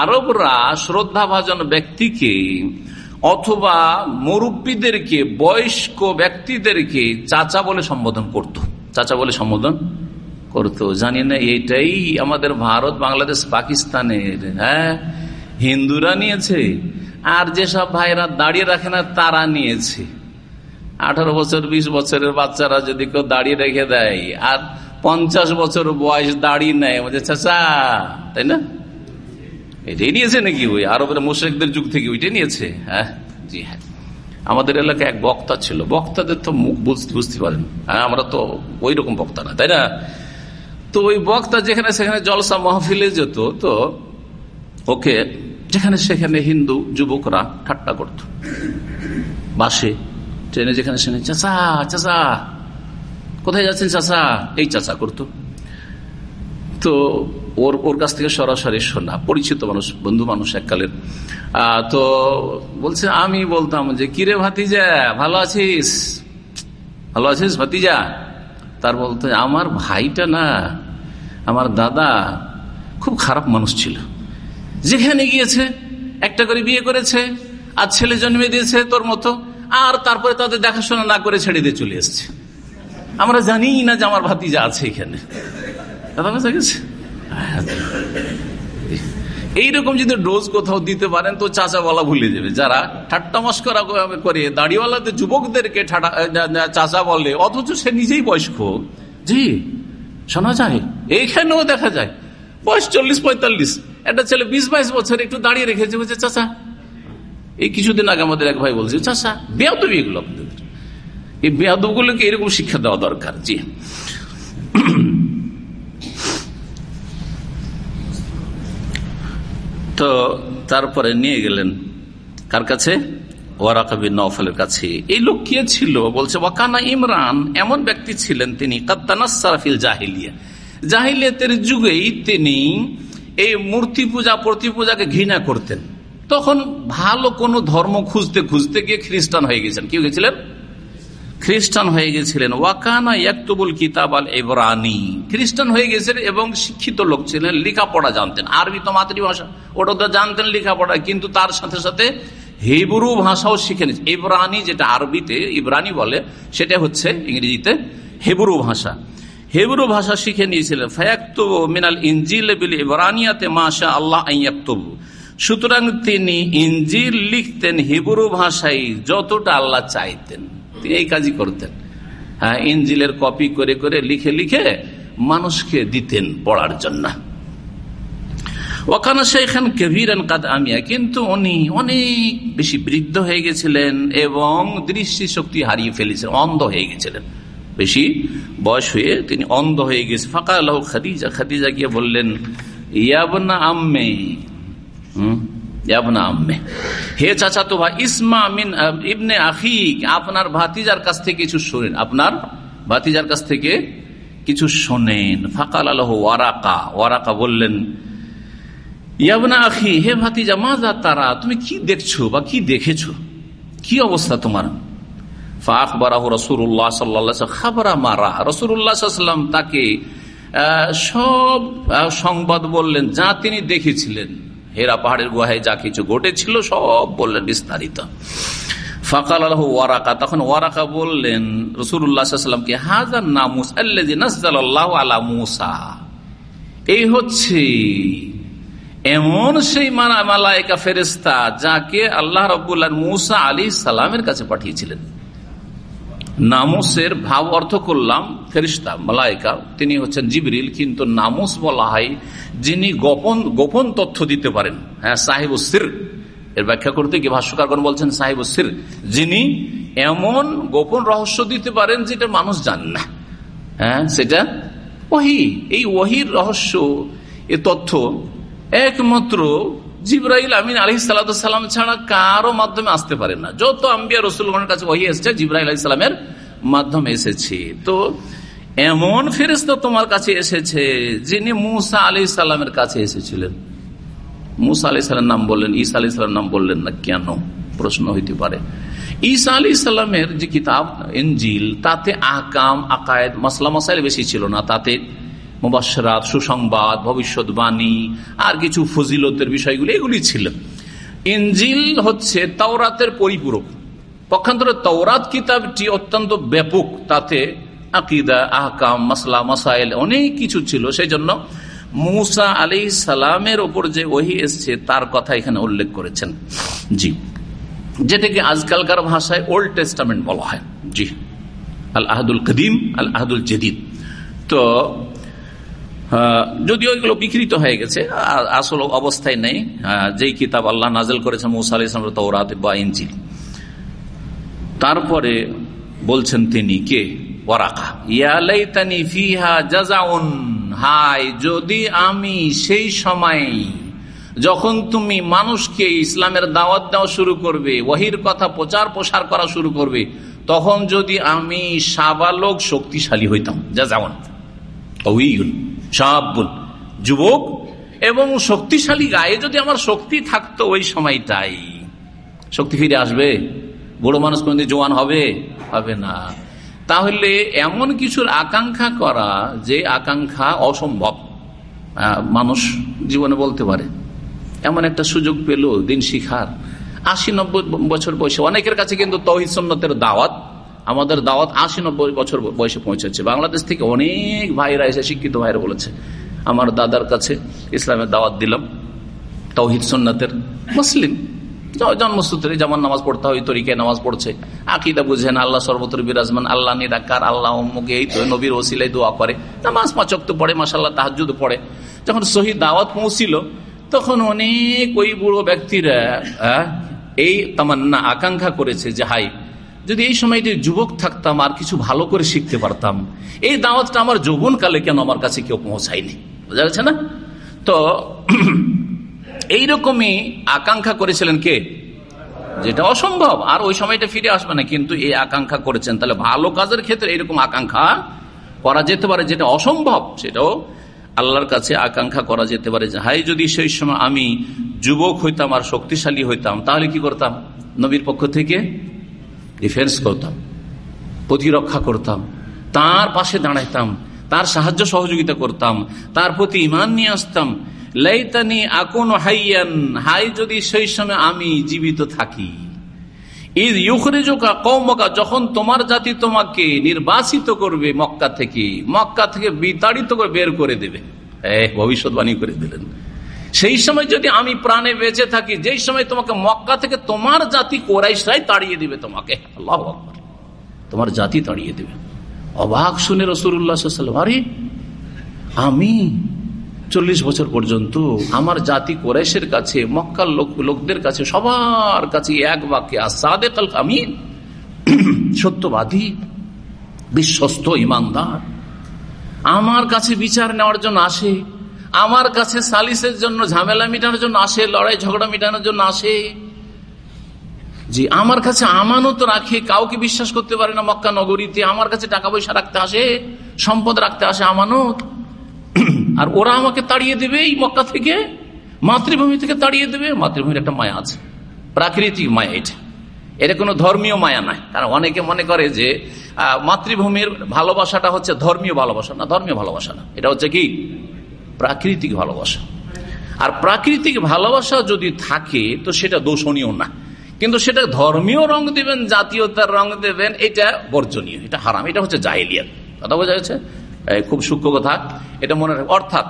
আরবরা শ্রদ্ধাভাজন ব্যক্তিকে অথবা মুরব্বীদেরকে, বয়স্ক ব্যক্তিদেরকে চাচা বলে সম্বোধন করত। চাচা বলে সম্বোধন করতো। জানি না, এটাই আমাদের ভারত, বাংলাদেশ, পাকিস্তানের হ্যাঁ? হিন্দুরা নিয়েছে আর যেসব ভাইরা দাঁড়িয়ে রাখে না, তারা নিয়েছে। আঠারো বছর, বিশ বছরের বাচ্চারা যদি কেউ দাঁড়িয়ে রেখে দেয় আর পঞ্চাশ বছর বয়স দাঁড়িয়ে নেয় চাচা, তাই না? এটাই নিয়েছে নাকি? ওই আরবের মুশ্রেকদের যুগ থেকে ওইটাই নিয়েছে। হ্যাঁ? জি হ্যাঁ। আমাদের এলাকায় এক বক্তা ছিল। বক্তাদের তো মুখ বুঝতে পারেন। হ্যাঁ আমরা তো ওই রকম বক্তা না, তাই না? তো ওই বক্তা যেখানে সেখানে জলসা মহফিলে যেত, তো ওকে যেখানে সেখানে হিন্দু যুবকরা ঠাট্টা করত। বাসে, ট্রেনে যেখানে সেখানে, চাচা চাচা, কোথায় যাচ্ছেন চাচা? এই চাচা করতো। তো ওর ওর কাছ থেকে সরাসরি শোনা। পরিচিত মানুষ, বন্ধু মানুষ এককালের। তো বলছে, আমি বলতাম যে, কিরে ভাতিজা, ভালো আছিস? ভালো আছিস ভাতিজা? তার বলতে, আমার ভাইটা না, আমার দাদা খুব খারাপ মানুষ ছিল। যেখানে গিয়েছে, একটা করে বিয়ে করেছে, আর ছেলে জন্মে দিয়েছে তোর মতো, আর তারপরে তাদের দেখাশোনা না করে ছেড়ে দিয়ে চলে এসছে। আমরা জানি না যে আমার ভাতিজা আছে এখানে। দাদা বোঝা গেছে এইরকম যদি ডোজ কোথাও দিতে পারেন, তো চাচা বলা ভুলে যাবে। যারা ঠাট্টা মস্করা করে দাড়িওয়ালাদের যুবকদেরকে চাচা বলে, অথচ সে নিজেই বয়স্ক। জি, শোনা যায়। এইখানেও দেখা যায়। বয়স চল্লিশ পঁয়তাল্লিশ। একটা ছেলে বিশ বাইশ বছর একটু দাঁড়িয়ে রেখেছে, বলছে, চাচা, এই কিছুদিন আগে আমাদের এক ভাই বলছে, চাচা, বেয়াদবি এগুলো আপনাদের। এই বেয়াদবগুলোকে এরকম শিক্ষা দেওয়া দরকার। জি। তো তারপরে নিয়ে গেলেন। কার কাছে? ওয়ারাকবির নফলের কাছে। এই লোক কে ছিল? বলছে, ওয়াকানা ইমরান। এমন ব্যক্তি ছিলেন তিনি কাত্তানাসারাফিল জাহিলিয়া। জাহিলিয়াতের যুগেই তিনি এই মূর্তি পূজা প্রতি পূজাকে ঘৃণা করতেন। তখন ভালো কোন ধর্ম খুঁজতে খুঁজতে গিয়ে খ্রিস্টান হয়ে গেছেন। কি গেছিলেন? খ্রিস্টান হয়ে গেছিলেন। ওয়াকানা ইয়াকতুবুল কিতাব আল এবরানি খ্রিস্টান হয়ে গেছিলেন এবং শিক্ষিত লোক ছিলেন, লেখাপড়া জানতেন। আরবি তো মাতৃভাষা, ওটা তো জানতেন লেখাপড়া, কিন্তু তার সাথে সাথে হিব্রু ভাষাও শিখে নিচ্ছে ইবরানি যেটা আরবিতে, ইবরানি বলে, সেটা হচ্ছে ইংরেজিতে হেবরু ভাষা। হেবরু ভাষা শিখে নিয়েছিলেন। ফায়াক্তবু মিনাল ইঞ্জিল বিল ইবরানিয়াতে মাশা আল্লাহ আইয়াক্তবু সুতরাং তিনি ইঞ্জিল লিখতেন হিব্রু ভাষায়, যতটা আল্লাহ চাইতেন। তিনি এই কাজই করতেন। হ্যাঁ ইঞ্জিলের কপি করে করে লিখে লিখে মানুষকে দিতেন পড়ার জন্য। ওখানে সেখান কেভিরান কাদ আমিয়া, কিন্তু উনি অনেক বেশি বৃদ্ধ হয়ে গেছিলেন এবং দৃষ্টি শক্তি হারিয়ে ফেলেছিলেন অন্ধ হয়ে গেছিলেন। বেশি বয়স হয়ে তিনি অন্ধ হয়ে গেছে। ফাঁকা আল্লাহ খাদিজা খাদিজা গিয়ে বললেন ইয়াবনা আম্মে, হম হে চাচা তো ভাই ইসমা মিন ইবনে আখিক আপনার ভাতিজার কাছ থেকে কিছু শোনেন। আপনার ভাতিজার কাছ থেকে কিছু শোনেন। ফাকাল আলহ ওয়ারাকা। ওয়ারাকা বললেন, ইয়াবনা আখি, হে ভাতিজা মাজা তারা, তুমি কি দেখছ বা কি দেখেছ? কি অবস্থা তোমার? ফাকবরাহ রসুল্লাহ সাল্লা খাবরা মারা। রসুল্লাহাম তাকে সব সংবাদ বললেন, যা তিনি দেখেছিলেন। হেরা পাহাড়ের গুহায় যা কিছু ঘটেছিল, সব বললেন বিস্তারিত। ফকাল আলহ ওয়ারাকা, তখন ওয়ারাকা বললেন রসুল্লাহামকে হাজার নামুস আল্লাহ আলা মুসা। এই হচ্ছে এমন সেই মালায়কা ফেরেস্তা যাকে আল্লাহ রবুল্লাহ মুসা আলী সালামের কাছে পাঠিয়েছিলেন। নামুসের ভাব অর্থ করলাম ফেরিস্তা মালায়কা তিনি হচ্ছেন জিবরিল, কিন্তু নামুস বলা হয় যিনি গোপন গোপন তথ্য দিতে পারেন। হ্যাঁ সাহেব সির। এর ব্যাখ্যা করতে গিয়ে ভাষ্যকারগণ বলছেন, সাহেব সির, যিনি এমন গোপন রহস্য দিতে পারেন যেটা মানুষ জান না। হ্যাঁ সেটা ওহি। এই ওহির রহস্য, এ তথ্য একমাত্র জিব্রাইল আমিন আলি সাল্লাম ছাড়া কারও মাধ্যমে আসতে পারে না। যত আম্বিয়া রসুলগণের কাছে ওহি এসছে, জিব্রাইল আলি সাল্লামের মাধ্যমে এসেছে। তো এমন ফেরিস্তা তোমার কাছে এসেছে যিনি মুসা আলি সাল্লামের কাছে এসেছিলেন। মুসা আলি সাল্লাম নাম বললেন, ঈসা আলি সাল্লাম নাম বললেন না কেন? প্রশ্ন হইতে পারে। ঈসা আলি সাল্লামের যে কিতাব এনজিল তাতে আকাম, আকায়েদ, মাসলা, মাসাইল বেশি ছিল না, তাতে মুবাসরাত সুসংবাদ, ভবিষ্যৎবাণী, আর কিছু ফজিলতের বিষয়গুলি, এগুলি ছিল। ইঞ্জিল হচ্ছে তাওরাতের পরিপূরক। পক্ষান্তরে তওরাত কিতাবটি অত্যন্ত ব্যাপক, তাতে আকিদা, আহকাম, মাসলা, মাসাইল অনেক কিছু ছিল। সেই জন্য মুসা আলি সালামের ওপর যে ওহি এসছে, তার কথা এখানে উল্লেখ করেছেন। জি। যেটাকে আজকালকার ভাষায় ওল্ড টেস্টামেন্ট বলা হয়। জি। আল আহাদুল কদিম আল আহাদুল জেদিদ। তো যদিও এগুলো বিকৃত হয়ে গেছে আসল অবস্থায় নেই। যেই কিতাব আল্লাহ নাজেল করেছেন মুসা আলি ইসলাম তৌরাত বা ইঞ্জিল তারপরে বলছেন তিনি কে? ওয়ারাকা। ইয়ালাইতানি ফিহা জাজাউন হাই যদি আমি সেই সময় যখন তুমি মানুষকে ইসলামের দাওয়াত দেওয়া শুরু করবে ওহির কথা প্রচার প্রসার করা শুরু করবে, তখন যদি আমি সাবালক শক্তিশালী হইতাম। যা যেমন সাবুন, যুবক, এবং শক্তিশালী গায়ে যদি আমার শক্তি থাকতো ওই সময়টাই। শক্তি ফিরে আসবে? বড় মানুষ কোনদিন জোয়ান হবে? হবে না। তাহলে এমন কিছুর আকাঙ্ক্ষা করা যে আকাঙ্ক্ষা অসম্ভব মানুষ জীবনে বলতে পারে। এমন একটা সুযোগ পেল দিন শিখার। আশি নব্বই বছর বয়সে অনেকের কাছে কিন্তু তহিদ সন্ন্যতের দাওয়াত আমাদের দাওয়াত আশি নব্বই বছর বয়সে পৌঁছেছে। বাংলাদেশ থেকে অনেক ভাইরা এসে, শিক্ষিত ভাইরা বলেছে, আমার দাদার কাছে ইসলামের দাওয়াত দিলাম, তৌহিদ সন্ন্যতের মুসলিম। জন্মসূত্রে যেমন নামাজ পড়তে হয় তরিকে নামাজ পড়ছে। আকিদা বুঝেন আল্লাহ সর্বত্র বিরাজমান, আল্লাহ নিরাকার আল্লাহ এই নবীর ওসিলাই দোয়া করে। নামাজ পাচক তো পড়ে মাসাল্লাহ তাহাজুদ পড়ে। যখন শহীদ দাওয়াত পৌঁছিল, তখন অনেক ওই বুড়ো ব্যক্তিরা এই তামান্না, আকাঙ্ক্ষা করেছে যে, হাই যদি এই সময়টি যুবক থাকতাম আর কিছু ভালো করে শিখতে পারতাম, এই দাওয়াতটা আমার যৌবনকালে কেন আমার কাছে কেউ পৌঁছায়নি? বোঝা যাচ্ছে না? তো এইরকমই আকাঙ্ক্ষা করেছিলেন কে? যেটা অসম্ভব। আর ওই সময়টা ফিরে আসবে না, কিন্তু এই আকাঙ্ক্ষা করেছেন। তাহলে ভালো কাজের ক্ষেত্রে এরকম আকাঙ্ক্ষা করা যেতে পারে যেটা অসম্ভব, সেটাও আল্লাহর কাছে আকাঙ্ক্ষা করা যেতে পারে যে হাই যদি সেই সময় আমি যুবক হইতাম আর শক্তিশালী হইতাম, তাহলে কি করতাম? নবীর পক্ষ থেকে ডিফেন্স করতাম, প্রতিরক্ষা করতাম, তার পাশে দাঁড়াইতাম, তার সাহায্য সহযোগিতা করতাম, তার প্রতি ইমান নিয়ে আসতাম। লাইতানি আকন হাইয়ান, হাই যদি সেই সময় আমি জীবিত থাকি। ঈদ ইউখরিজোকা কৌমকা যখন তোমার জাতি তোমাকে নির্বাসিত করবে মক্কা থেকে মক্কা থেকে বিতাড়িত করে বের করে দেবে। ভবিষ্যৎবাণী করে দিলেন। সেই সময় যদি আমি প্রাণে বেঁচে থাকি, যেই সময় তোমাকে মক্কা থেকে তোমার জাতি কোরাইশরাই তাড়িয়ে দিবে তোমাকে। আল্লাহ তোমার জাতি তাড়িয়ে দেবে। অবাক শুনে রসুল্লাহ আরে, আমি চল্লিশ বছর পর্যন্ত আমার জাতি কোরাইশের কাছে, মক্কার লোক, লোকদের কাছে, সবার কাছে এক বাক্যে আসাদে কাল আমিন সত্যবাদী, বিশ্বস্ত, ইমানদার, আমার কাছে বিচার নেওয়ার জন্য আসে। আমার কাছে সালিসের জন্য ঝামেলা মিটানোর জন্য আসে, লড়াই ঝগড়া মিটানোর জন্য আসে। জি, আমার কাছে আমানত রাখে, কাউকে বিশ্বাস করতে পারে না মক্কা নগরীতে। আমার কাছে টাকা পয়সা রাখতে আসে, সম্পদ রাখতে আসে, আমানত। আর ওরা আমাকে তাড়িয়ে দেবে এই মক্কা থেকে, মাতৃভূমি থেকে তাড়িয়ে দেবে। মাতৃভূমির একটা মায়া আছে, প্রাকৃতিক মায়া এটা। এটা কোনো ধর্মীয় মায়া নয়। কারণ অনেকে মনে করে যে মাতৃভূমির ভালোবাসাটা হচ্ছে ধর্মীয় ভালোবাসা। না, ধর্মীয় ভালোবাসা না। এটা হচ্ছে কি? প্রাকৃতিক ভালোবাসা। আর প্রাকৃতিক ভালোবাসা যদি থাকে, তো সেটা দোষণীয় না। কিন্তু সেটা ধর্মীয় রং দেবেন, জাতীয়তার রং দেবেন, এটা বর্জনীয়, এটা হারাম, এটা হচ্ছে জাহিলিয়াত। কথা বোঝা যাচ্ছে খুব সূক্ষ্ম কথা। এটা মনে রাখ অর্থাৎ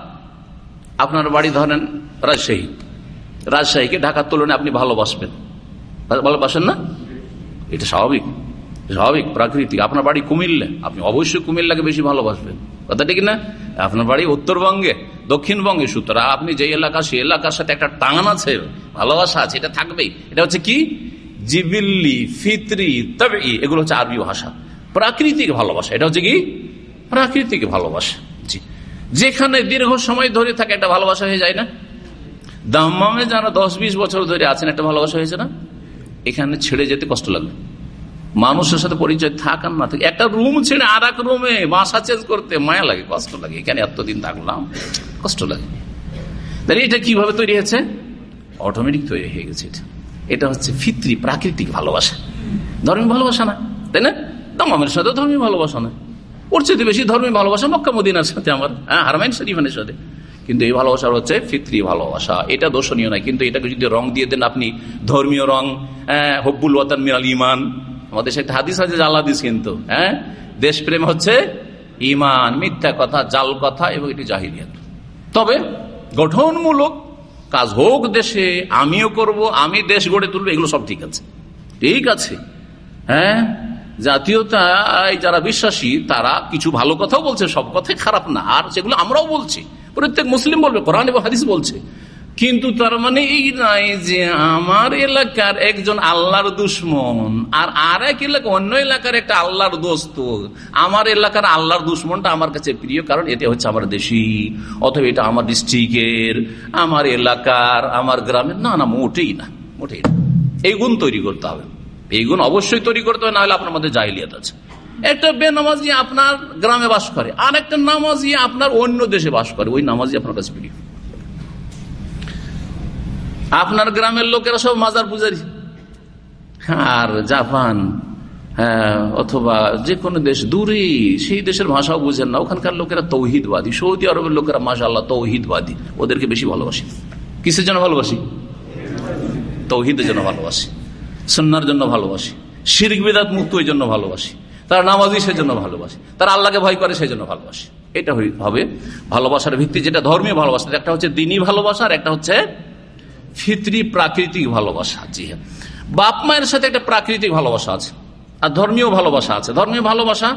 আপনার বাড়ি ধরেন রাজশাহী। রাজশাহীকে ঢাকার তুলনায় আপনি ভালোবাসবেন। ভালোবাসেন না? এটা স্বাভাবিক স্বাভাবিক, প্রাকৃতিক। আপনার বাড়ি কুমিল্লা, আপনি অবশ্যই কুমিল্লাকে বেশি ভালোবাসবেন। কথা ঠিক না? আপনার বাড়ি উত্তরবঙ্গে, দক্ষিণবঙ্গে সুতরাং আপনি যে এলাকা, সেই এলাকার সাথে একটা টান আছে, ভালোবাসা আছে, এটা থাকবেই। এটা হচ্ছে কি? জিবিল্লি, ফিতরি তবে এগুলো হচ্ছে আরবি ভাষা। প্রাকৃতিক ভালোবাসা, এটা হচ্ছে কি? প্রাকৃতিক ভালোবাসা। জি। যেখানে দীর্ঘ সময় ধরে থাকে একটা ভালোবাসা হয়ে যায় না? দাম্মামে যারা দশ বিশ বছর ধরে আছেন, একটা ভালোবাসা হয়েছে না? এখানে ছেড়ে যেতে কষ্ট লাগবে। মানুষের সাথে পরিচয় থাক আর না থাকে। একটা রুম ছেড়ে আর এক রুমে বাসা চেঞ্জ করতে মায়া লাগে, কষ্ট লাগে। এখানে এতদিন থাকলাম, কষ্ট লাগে। এটা কীভাবে তৈরি হয়েছে? অটোমেটিক তৈরি হয়ে গেছে এটা। এটা হচ্ছে ফিত্রি, প্রাকৃতিক ভালোবাসা। ধর্মীয় ভালোবাসা না, তাই না? দামের সাথে ধর্মীয় ভালোবাসা না। ওর চেয়ে বেশি ধর্মীয় ভালোবাসা মক্কা মদিনার সাথে আমার হ্যাঁ হারমাইন শরীফানের সাথে। কিন্তু এই ভালোবাসা হচ্ছে ফিত্রি ভালোবাসা। এটা দোষণীয় নয়, কিন্তু এটাকে যদি রং দিয়ে দেন আপনি, ধর্মীয় রং হব্বুল ওয়াতান মিয়াল ইমান আমাদের একটা হাদিস আছে, জাল হাদিস কিন্তু হ্যাঁ? দেশপ্রেম হচ্ছে ইমান মিথ্যা কথা, জাল কথা এবং এটি জাহিলিয়াত। তবে গঠনমূলক কাজ হোক দেশে, আমিও করব, আমি দেশ গড়ে তুলবো, এগুলো সব ঠিক আছে। ঠিক আছে হ্যাঁ? জাতীয়তায় যারা বিশ্বাসী, তারা কিছু ভালো কথাও বলছে, সব কথাই খারাপ না। আর সেগুলো আমরাও বলছি। প্রত্যেক মুসলিম বলবে, কোরআন এবং হাদিস বলছে। কিন্তু তার মানে এই নয় যে আমার এলাকার একজন আল্লাহর দুশ্মন, আর আর এক এলাকা, অন্য এলাকার একটা আল্লাহর দোস্ত। আমার এলাকার আল্লাহর দুশ্মনটা আমার কাছে প্রিয়, কারণ এটা হচ্ছে আমার দেশি, অথবা এটা আমার ডিস্ট্রিক্টের, আমার এলাকার, আমার গ্রামের। না না, মোটেই না মোটেই না। এই গুণ তৈরি করতে হবে। এই গুণ অবশ্যই তৈরি করতে হবে না হলে আপনার মধ্যে জাহিলিয়াত আছে। একটা বেনামাজি আপনার গ্রামে বাস করে আর একটা নামাজি আপনার অন্য দেশে বাস করে, ওই নামাজি আপনার কাছে প্রিয়। আপনার গ্রামের লোকেরা সব মাজার পূজারি। আর জাপান হ্যাঁ অথবা যে কোনো দেশ দূরে, সেই দেশের ভাষাও বুঝেন না। ওখানকার লোকেরা তৌহিদবাদী। সৌদি আরবের লোকেরা মাসা আল্লাহ তৌহিদবাদী। ওদেরকে বেশি ভালোবাসি। কিসের জন্য ভালোবাসি? তৌহিদের জন্য ভালোবাসি। সন্ন্যার জন্য ভালোবাসি। শিরিক বিদাত মুক্ত ওই জন্য ভালোবাসি। তারা নামাজি সেজন্য ভালোবাসে। তারা আল্লাহকে ভয় করে সেই জন্য ভালোবাসে। এটা হবে ভালোবাসার ভিত্তি যেটা ধর্মীয় ভালোবাসা। একটা হচ্ছে দিনী ভালোবাসা আর একটা হচ্ছে ফিত্রি প্রাকৃতিক ভালোবাসা, জি হ্যাঁ। বাপ মায়ের সাথে একটা প্রাকৃতিক ভালোবাসা আছে, আর ধর্মীয় ভালোবাসা আছে। ধর্মীয় ভালোবাসা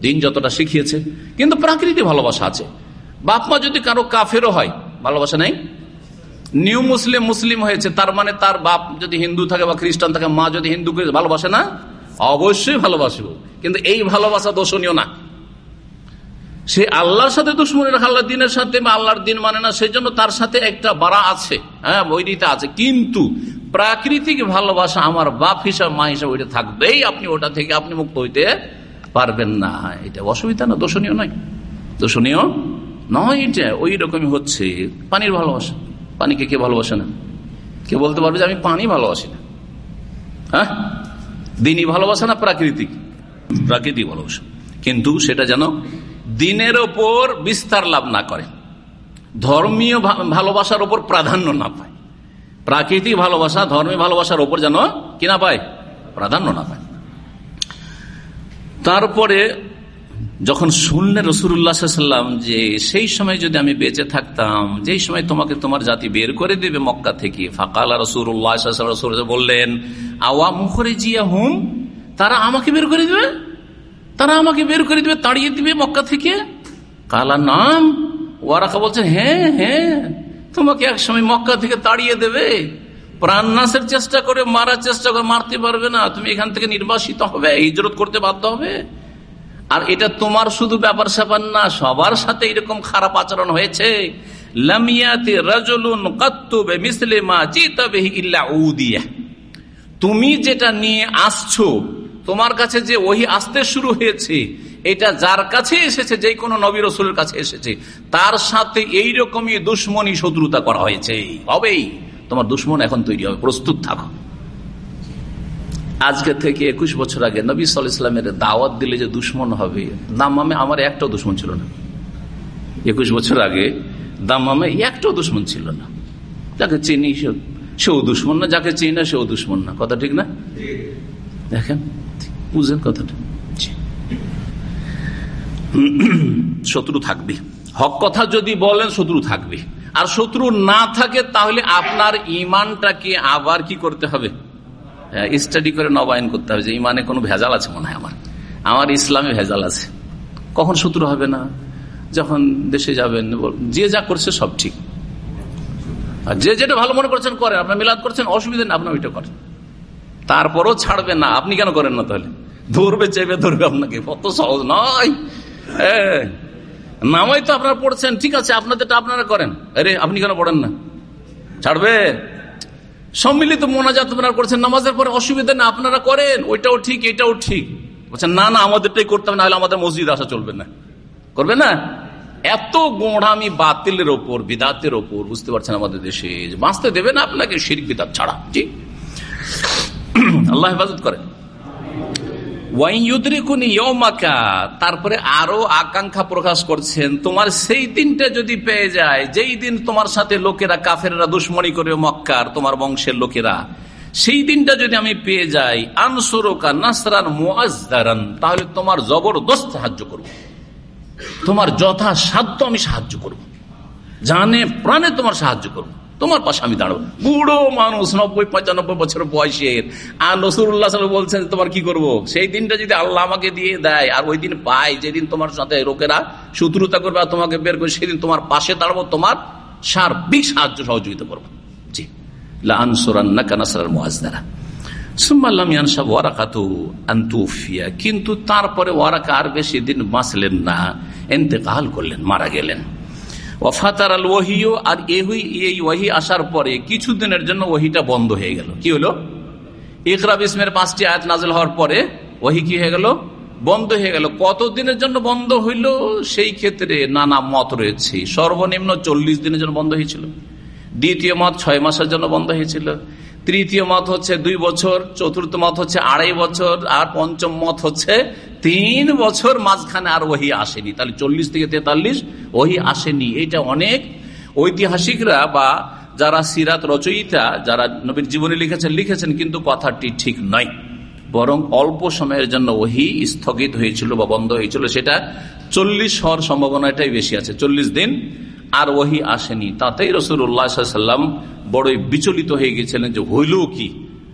দিন যতটা শিখিয়েছে, কিন্তু প্রাকৃতিক ভালোবাসা আছে। বাপ মা যদি কারও কাফেরও হয়, ভালোবাসা নেই? নিউ মুসলিম মুসলিম হয়েছে, তার মানে তার বাপ যদি হিন্দু থাকে বা খ্রিস্টান থাকে, মা যদি হিন্দুকে ভালোবাসে না? অবশ্যই ভালোবাসবো। কিন্তু এই ভালোবাসা দোষণীয় না। সে আল্লাহর সাথে দুশ্মনী রাখা আল্লাহ দিনের সাথে বা আল্লাহর দিন মানে না সেই জন্য তার সাথে একটা বাড়া আছে। হ্যাঁ বৈরিতা আছে। কিন্তু প্রাকৃতিক ভালোবাসা আমার বাপ হিসাব, মা হিসাব, ওইটা থাকবেই। আপনি ওটা থেকে আপনি মুক্ত হইতে পারবেন না। এটা অসুবিধা না, দোষণীয় নয়। দোষণীয় নয় এটা। ওই রকমই হচ্ছে পানির ভালোবাসা। পানিকে কে ভালোবাসে না? কে বলতে পারবে যে আমি পানি ভালোবাসি না। হ্যাঁ? দিনই ভালোবাসা না প্রাকৃতিক? প্রাকৃতিক ভালোবাসা। কিন্তু সেটা যেন দিনের ওপর বিস্তার লাভ না করে। ধর্মীয় ভালোবাসার ওপর প্রাধান্য না পায়। প্রাকৃতিক ভালোবাসা, ধর্মীয় ভালোবাসার ওপর যেন কি না পায়? প্রাধান্য না পায়। তারপরে যখন শুনলেন রসুল্লাহাম যে সেই সময় যদি আমি বেঁচে থাকতাম, যেই সময় তোমাকে তোমার জাতি বের করে দেবে মক্কা থেকে, ফাঁকাল রসুল্লাহ বললেন আওয়া মুখরে জিয়া হুম তারা আমাকে বের করে দেবে? তারা আমাকে বের করে দিবে, তাড়িয়ে দিবে মক্কা থেকে। কালা, নাম। ওয়ারাকা বলছে হ্যাঁ হ্যাঁ তোমাকে এক সময় মক্কা থেকে তাড়িয়ে দেবে। প্রাণ নাশের চেষ্টা করে, মারার চেষ্টা করে, মারতে পারবে না। তুমি এখান থেকে নির্বাসিত হবে, হিজরত করতে বাধ্য হবে। আর এটা তোমার শুধু ব্যাপার স্যাপার না, সবার সাথে এরকম খারাপ আচরণ হয়েছে। তুমি যেটা নিয়ে আসছো তোমার কাছে যে ওহি আসতে শুরু হয়েছে এটা যার কাছে এসেছে যে কোনো নবী রসুলের কাছে এসেছে তার সাথে এই রকমই দুশ্মনী শত্রুতা করা হয়েছে। হবেই। তোমার দুশ্মন এখন তৈরি হবে। প্রস্তুত থাকো। আজকে থেকে একুশ বছর আগে নবী সাল ইসলামের দাওয়াত দিলে যে দুশ্মন হবে দামামে আমার একটাও দুশ্মন ছিল না। একুশ বছর আগে দামামে একটাও দুশ্মন ছিল না। যাকে চিনি সেও দুশ্মন না যাকে চিনি না সেও দুশ্মন না। কথা ঠিক না? দেখেন। বুঝেন কথাটা। শত্রু থাকবে। হক কথা যদি বলেন, শত্রু থাকবে। আর শত্রু না থাকে, তাহলে আপনার ইমানটাকে আবার কি করতে হবে? স্টাডি করে নবায়ন করতে হবে যে ইমানে কোনো ভেজাল আছে মনে হয় আমার। আমার ইসলামে ভেজাল আছে। কখন শত্রু হবে না? যখন দেশে যাবেন, যে যা করছে সব ঠিক। আর যে যেটা ভালো মনে করছেন করেন আপনার মিলাদ করছেন, অসুবিধা নেই আপনার ওইটা করেন। তারপরও ছাড়বে না। আপনি কেন করেন না তাহলে? ধরবে, চেপে ধরবে আপনাকে। কত সহজ নয় নামাই তো আপনারা পড়ছেন, ঠিক আছে, আপনাদেরটা আপনারা করেন। আরে, আপনি কেন পড়েন না? ছাড়বে? সম্মিলিত মোনাজাত আপনারা করছেন, নামাজের পরে অসুবিধা না, আপনারা করেন। ওইটাও ঠিক এটাও ঠিক। বলছেন, না না, আমাদেরটাই করতে হবে না হলে আমাদের মসজিদ আসা চলবে না। করবে না? এত গোড়ামি বাতিলের ওপর, বিদাতের ওপর, বুঝতে পারছেন আমাদের দেশে। বাঁচতে দেবে না আপনাকে শির বিদাত ছাড়া। জি। আল্লাহ হেফাজত করে। তারপরে আরও আকাঙ্ক্ষা প্রকাশ করছেন, তোমার সেই দিনটা যদি পেয়ে যায়, যেই দিন তোমার সাথে লোকেরা কাফেরা দুশ্মনী করবে মক্কার, তোমার বংশের লোকেরা, সেই দিনটা যদি আমি পেয়ে যাই, আনসুরকা নাসরান মুআজদারান তাহলে তোমার জবরদস্ত সাহায্য করব। তোমার যথাসাধ্য আমি সাহায্য করব। জানে প্রাণে তোমার সাহায্য করব। তোমার পাশে আমি দাঁড়াবো। বুড়ো মানুষ, নব্বই, পঁচানব্বই বছর বয়সের। আর নসুরুল্লাহ বলছেন তোমার কি করব। সেই দিনটা যদি আল্লাহ আমাকে দিয়ে দেয়, আর ওই দিন পাই, যেদিন তোমার সাথে লোকেরা শত্রুতা করবে আর তোমাকে বের করে সেদিন তোমার পাশে দাঁড়াবো, তোমার সার্বিক সাহায্য সহযোগিতা করব। জি। লানসুরান্না কিন্তু তারপরে ওয়ারাকা আর বেশি দিন বাঁচলেন না। এতেকাল করলেন, মারা গেলেন। ওফাতার আল ওহিও আর এই ওহি আসার পরে কিছুদিনের জন্য ওহিটা বন্ধ হয়ে গেল। কি হলো? ইকরাব ইসমের পাঁচটি আয়াত নাজল হওয়ার পরে ওহি কি হয়ে গেল? বন্ধ হয়ে গেল। কতদিনের জন্য বন্ধ হইল? সেই ক্ষেত্রে নানা মত রয়েছে। সর্বনিম্ন চল্লিশ দিনের জন্য বন্ধ হয়েছিল। দ্বিতীয় মত ছয় মাসের জন্য বন্ধ হয়েছিল। তৃতীয় মত হচ্ছে দুই বছর, চতুর্থ মত হচ্ছে আড়াই বছর, আর পঞ্চম মত হচ্ছে তিন বছর মাঝখানে আর ওহি আসেনি। তাহলে চল্লিশ থেকে তেতাল্লিশ, ওহি আসেনি। এটা অনেক ঐতিহাসিকরা বা যারা সিরাত রচয়িতা, যারা নবীর জীবনে লিখেছেন লিখেছেন, কিন্তু কথাটি ঠিক নয়। বরং অল্প সময়ের জন্য ওহি স্থগিত হয়েছিল বা বন্ধ হয়েছিল। সেটা চল্লিশ হওয়ার সম্ভাবনাটাই বেশি আছে। চল্লিশ দিন আর ওহি আসেনি। তাতেই রসুল্লাহাম বড়ই বিচলিত হয়ে গেছিলেন যে, হইল কি?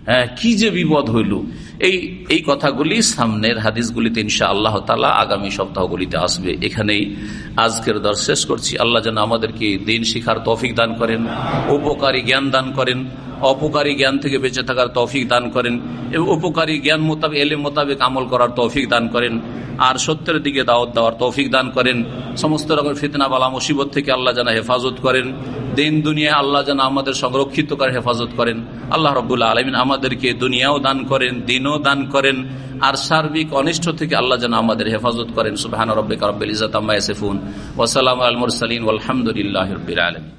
হ্যাঁ কি যে বিপদ হইল? এই এই কথাগুলি সামনের হাদিসগুলিতে ইনশা আল্লাহ তালা আগামী সপ্তাহগুলিতে আসবে। এখানেই আজকের দর শেষ করছি। আল্লাহ যেন আমাদেরকে দিন শিখার তৌফিক দান করেন, উপকারী জ্ঞান দান করেন, অপকারী জ্ঞান থেকে বেঁচে থাকার তৌফিক দান করেন এবং উপকারী জ্ঞান মোতাবেক এলে মোতাবেক আমল করার তৌফিক দান করেন। আর সত্যের দিকে দাওয়াত দেওয়ার তৌফিক দান করেন। সমস্ত রকম ফিতনা, বালা, মুসিবত থেকে আল্লাহ যেন হেফাজত করেন। দিন দুনিয়া আল্লাহ যেন আমাদের সংরক্ষিত করে হেফাজত করেন। আল্লাহ রবুল্লাহ আলমিন আমাদেরকে দুনিয়াও দান করেন, দিনও দান করেন। আর সার্বিক অনিষ্ট থেকে আল্লাহ যেন আমাদের হেফাজত করেন। সুবাহান রব্বিক রব্বিল ইজাত আম্মা আলমুর সালিন আলহামদুলিল্লাহ রবিল আলম